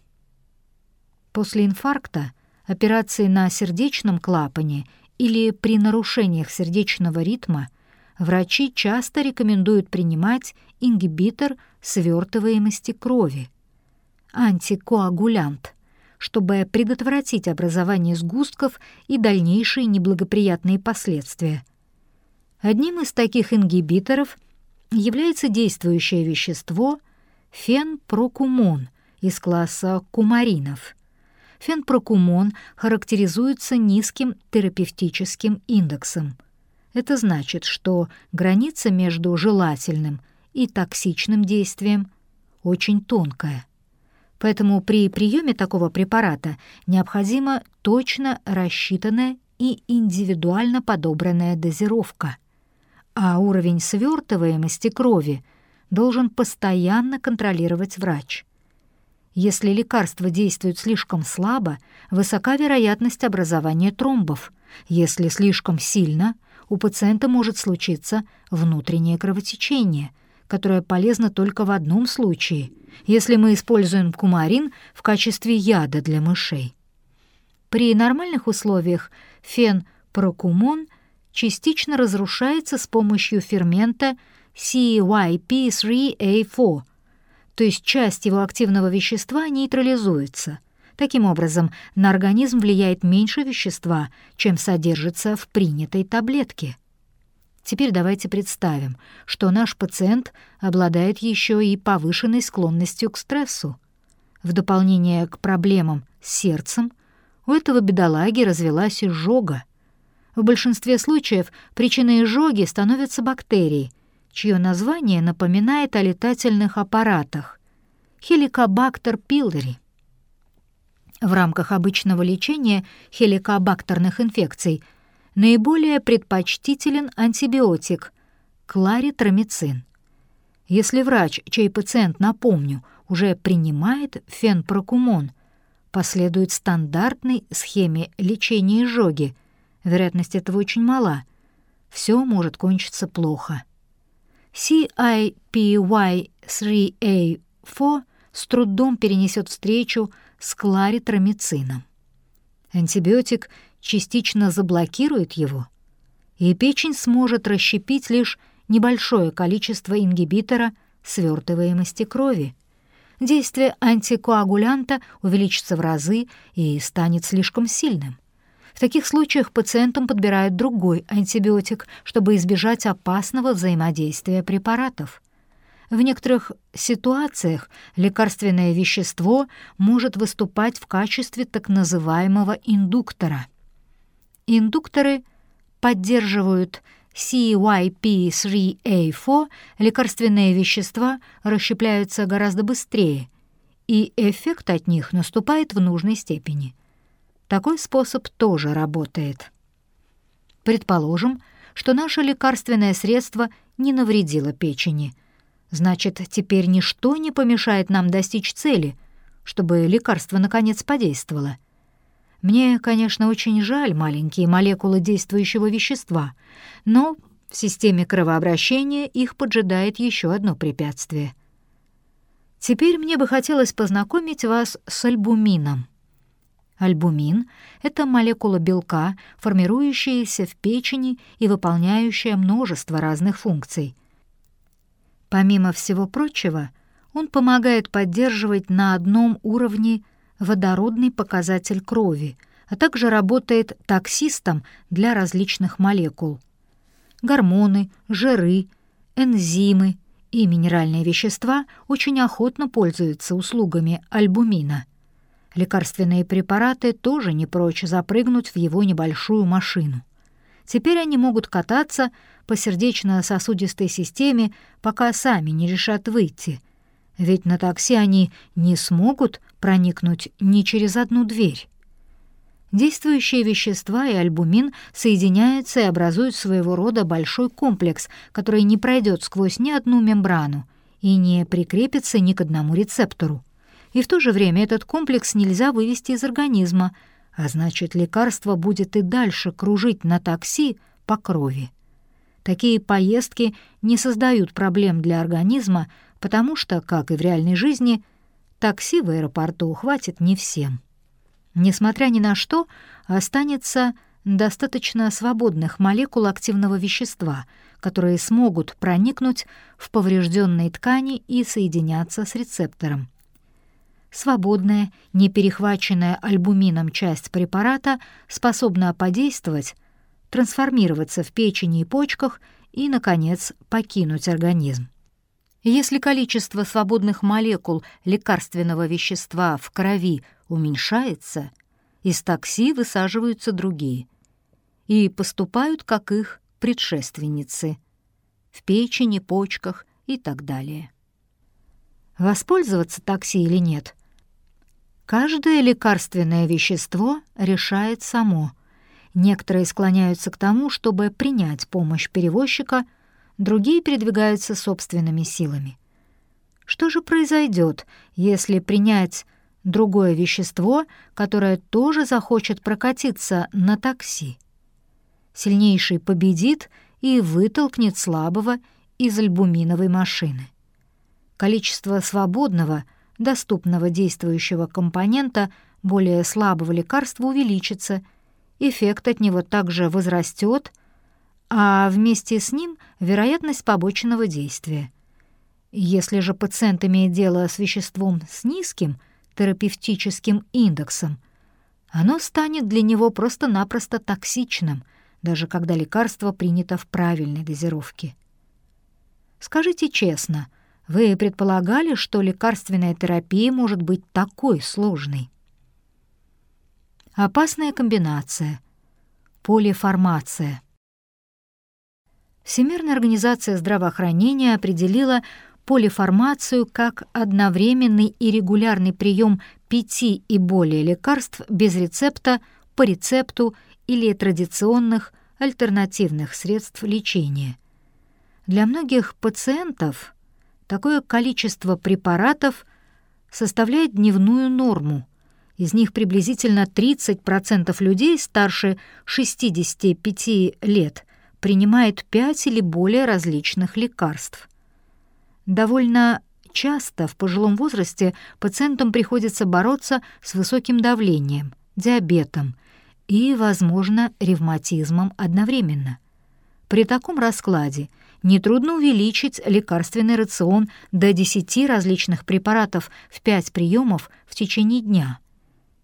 После инфаркта, операции на сердечном клапане или при нарушениях сердечного ритма – врачи часто рекомендуют принимать ингибитор свертываемости крови, антикоагулянт, чтобы предотвратить образование сгустков и дальнейшие неблагоприятные последствия. Одним из таких ингибиторов является действующее вещество фенпрокумон из класса кумаринов. Фенпрокумон характеризуется низким терапевтическим индексом – это значит, что граница между желательным и токсичным действием очень тонкая. Поэтому при приеме такого препарата необходима точно рассчитанная и индивидуально подобранная дозировка, а уровень свертываемости крови должен постоянно контролировать врач. Если лекарство действует слишком слабо, высока вероятность образования тромбов. Если слишком сильно — у пациента может случиться внутреннее кровотечение, которое полезно только в одном случае, если мы используем кумарин в качестве яда для мышей. При нормальных условиях фенпрокумон частично разрушается с помощью фермента CYP3A4, то есть часть его активного вещества нейтрализуется – Таким образом, на организм влияет меньше вещества, чем содержится в принятой таблетке. Теперь давайте представим, что наш пациент обладает еще и повышенной склонностью к стрессу. В дополнение к проблемам с сердцем у этого бедолаги развелась изжога. В большинстве случаев причиной изжоги становятся бактерии, чье название напоминает о летательных аппаратах — Helicobacter pylori. В рамках обычного лечения хеликобактерных инфекций наиболее предпочтителен антибиотик – кларитромицин. Если врач, чей пациент, напомню, уже принимает фенпрокумон, последует стандартной схеме лечения изжоги, вероятность этого очень мала, все может кончиться плохо. CIPY3A4 с трудом перенесет встречу с кларитромицином. Антибиотик частично заблокирует его, и печень сможет расщепить лишь небольшое количество ингибитора свертываемости крови. Действие антикоагулянта увеличится в разы и станет слишком сильным. В таких случаях пациентам подбирают другой антибиотик, чтобы избежать опасного взаимодействия препаратов. В некоторых ситуациях лекарственное вещество может выступать в качестве так называемого индуктора. Индукторы поддерживают CYP3A4, лекарственные вещества расщепляются гораздо быстрее, и эффект от них наступает в нужной степени. Такой способ тоже работает. Предположим, что наше лекарственное средство не навредило печени – Значит, теперь ничто не помешает нам достичь цели, чтобы лекарство наконец подействовало. Мне, конечно, очень жаль маленькие молекулы действующего вещества, но в системе кровообращения их поджидает еще одно препятствие. Теперь мне бы хотелось познакомить вас с альбумином. Альбумин — это молекула белка, формирующаяся в печени и выполняющая множество разных функций. Помимо всего прочего, он помогает поддерживать на одном уровне водородный показатель крови, а также работает таксистом для различных молекул. Гормоны, жиры, энзимы и минеральные вещества очень охотно пользуются услугами альбумина. Лекарственные препараты тоже не прочь запрыгнуть в его небольшую машину. Теперь они могут кататься по сердечно-сосудистой системе, пока сами не решат выйти. Ведь на такси они не смогут проникнуть ни через одну дверь. Действующие вещества и альбумин соединяются и образуют своего рода большой комплекс, который не пройдет сквозь ни одну мембрану и не прикрепится ни к одному рецептору и в то же время этот комплекс нельзя вывести из организма, а значит, лекарство будет и дальше кружить на такси по крови. Такие поездки не создают проблем для организма, потому что, как и в реальной жизни, такси в аэропорту хватит не всем. Несмотря ни на что, останется достаточно свободных молекул активного вещества, которые смогут проникнуть в поврежденные ткани и соединяться с рецептором. Свободная, не перехваченная альбумином часть препарата способна подействовать, трансформироваться в печени и почках и, наконец, покинуть организм. Если количество свободных молекул лекарственного вещества в крови уменьшается, из токси высаживаются другие и поступают как их предшественницы в печени, почках и так далее. Воспользоваться такси или нет Каждое лекарственное вещество решает само. Некоторые склоняются к тому, чтобы принять помощь перевозчика, другие передвигаются собственными силами. Что же произойдет, если принять другое вещество, которое тоже захочет прокатиться на такси? Сильнейший победит и вытолкнет слабого из альбуминовой машины. Количество свободного — доступного действующего компонента более слабого лекарства увеличится, эффект от него также возрастет, а вместе с ним вероятность побочного действия. Если же пациент имеет дело с веществом с низким терапевтическим индексом, оно станет для него просто-напросто токсичным, даже когда лекарство принято в правильной дозировке. Скажите честно — вы предполагали, что лекарственная терапия может быть такой сложной? Опасная комбинация. Полиформация. Всемирная организация здравоохранения определила полиформацию как одновременный и регулярный прием пяти и более лекарств без рецепта, по рецепту или традиционных альтернативных средств лечения. Для многих пациентов Такое количество препаратов составляет дневную норму. Из них приблизительно 30% людей старше 65 лет принимает 5 или более различных лекарств. Довольно часто в пожилом возрасте пациентам приходится бороться с высоким давлением, диабетом и, возможно, ревматизмом одновременно. При таком раскладе – нетрудно увеличить лекарственный рацион до 10 различных препаратов в 5 приемов в течение дня.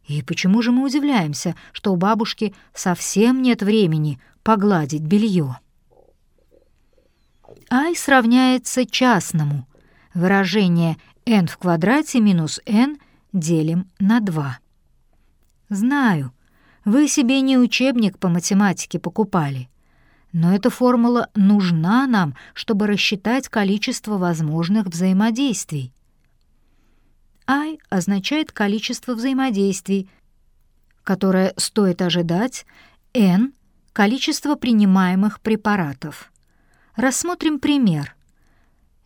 И почему же мы удивляемся, что у бабушки совсем нет времени погладить белье? i сравняется частному. Выражение n в квадрате минус n делим на 2. Знаю, вы себе не учебник по математике покупали — но эта формула нужна нам, чтобы рассчитать количество возможных взаимодействий. I означает количество взаимодействий, которое стоит ожидать, N — количество принимаемых препаратов. Рассмотрим пример.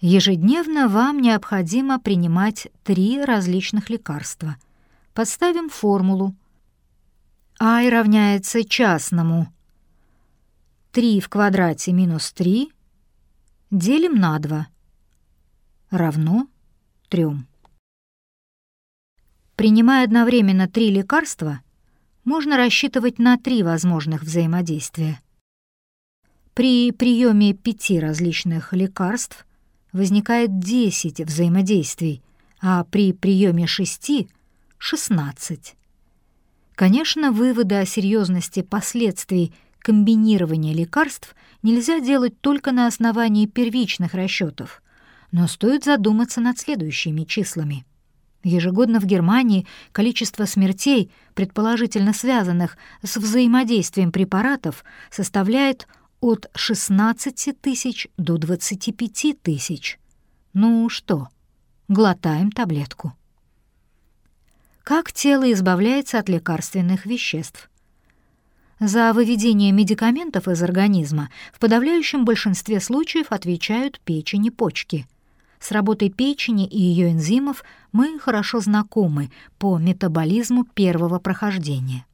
Ежедневно вам необходимо принимать три различных лекарства. Подставим формулу. I равняется частному. 3 в квадрате минус 3 делим на 2 равно 3. Принимая одновременно три лекарства, можно рассчитывать на три возможных взаимодействия. При приеме пяти различных лекарств возникает 10 взаимодействий, а при приеме шести — 16. Конечно, выводы о серьезности последствий комбинирования лекарств нельзя делать только на основании первичных расчетов, но стоит задуматься над следующими числами. Ежегодно в Германии количество смертей, предположительно связанных с взаимодействием препаратов, составляет от 16 тысяч до 25 тысяч. Ну что, глотаем таблетку. Как тело избавляется от лекарственных веществ? За выведение медикаментов из организма в подавляющем большинстве случаев отвечают печень и почки. С работой печени и ее энзимов мы хорошо знакомы по метаболизму первого прохождения.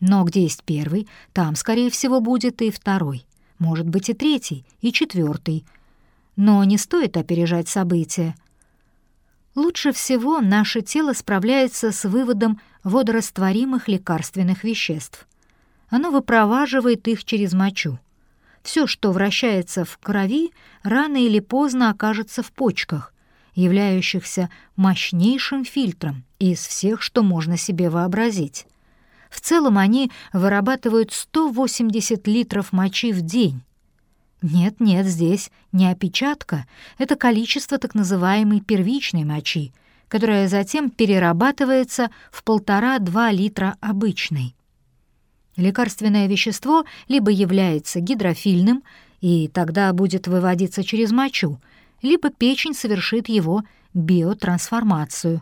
Но где есть первый, там, скорее всего, будет и второй может быть и третий, и четвертый. Но не стоит опережать события. Лучше всего наше тело справляется с выводом водорастворимых лекарственных веществ. Оно выпроваживает их через мочу. Все, что вращается в крови, рано или поздно окажется в почках, являющихся мощнейшим фильтром из всех, что можно себе вообразить. В целом они вырабатывают 180 литров мочи в день. Нет-нет, здесь не опечатка, это количество так называемой первичной мочи, которая затем перерабатывается в полтора-два литра обычной. Лекарственное вещество либо является гидрофильным, и тогда будет выводиться через мочу, либо печень совершит его биотрансформацию.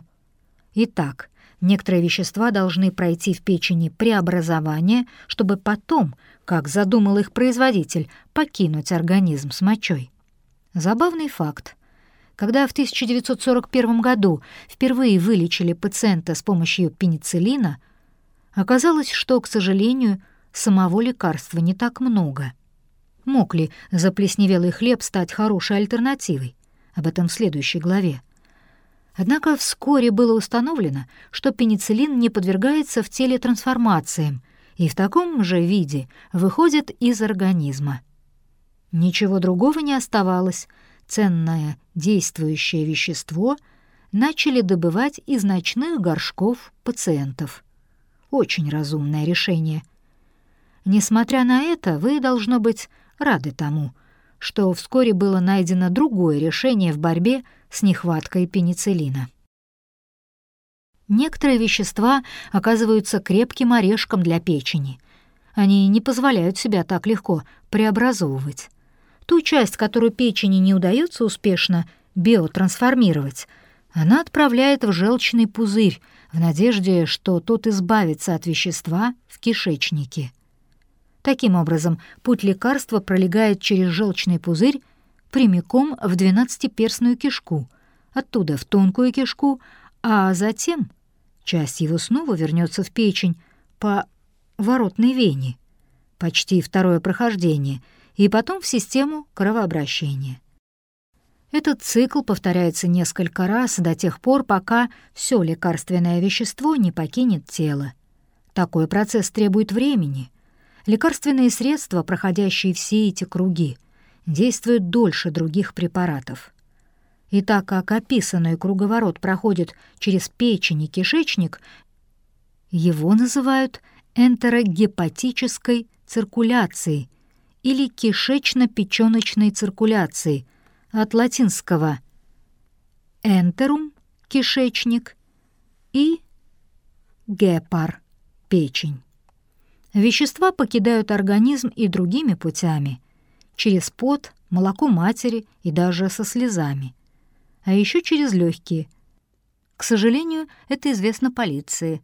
Итак, Некоторые вещества должны пройти в печени преобразование, чтобы потом, как задумал их производитель, покинуть организм с мочой. Забавный факт. Когда в 1941 году впервые вылечили пациента с помощью пенициллина, оказалось, что, к сожалению, самого лекарства не так много. Мог ли заплесневелый хлеб стать хорошей альтернативой? Об этом в следующей главе. Однако вскоре было установлено, что пенициллин не подвергается в теле трансформациям и в таком же виде выходит из организма. Ничего другого не оставалось. Ценное действующее вещество начали добывать из ночных горшков пациентов. Очень разумное решение. Несмотря на это, вы, должно быть, рады тому, что вскоре было найдено другое решение в борьбе с нехваткой пенициллина. Некоторые вещества оказываются крепким орешком для печени. Они не позволяют себя так легко преобразовывать. Ту часть, которую печени не удается успешно биотрансформировать, она отправляет в желчный пузырь в надежде, что тот избавится от вещества в кишечнике. Таким образом, путь лекарства пролегает через желчный пузырь прямиком в двенадцатиперстную кишку, оттуда в тонкую кишку, а затем часть его снова вернется в печень по воротной вене, почти второе прохождение, и потом в систему кровообращения. Этот цикл повторяется несколько раз до тех пор, пока все лекарственное вещество не покинет тело. Такой процесс требует времени. Лекарственные средства, проходящие все эти круги, действует дольше других препаратов. И так как описанный круговорот проходит через печень и кишечник, его называют энтерогепатической циркуляцией или кишечно-печёночной циркуляцией от латинского «энтерум» — кишечник и «гепар» — печень. Вещества покидают организм и другими путями, через пот, молоко матери и даже со слезами. А еще через легкие. К сожалению, это известно полиции,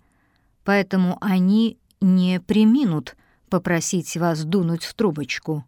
поэтому они не приминут попросить вас дунуть в трубочку.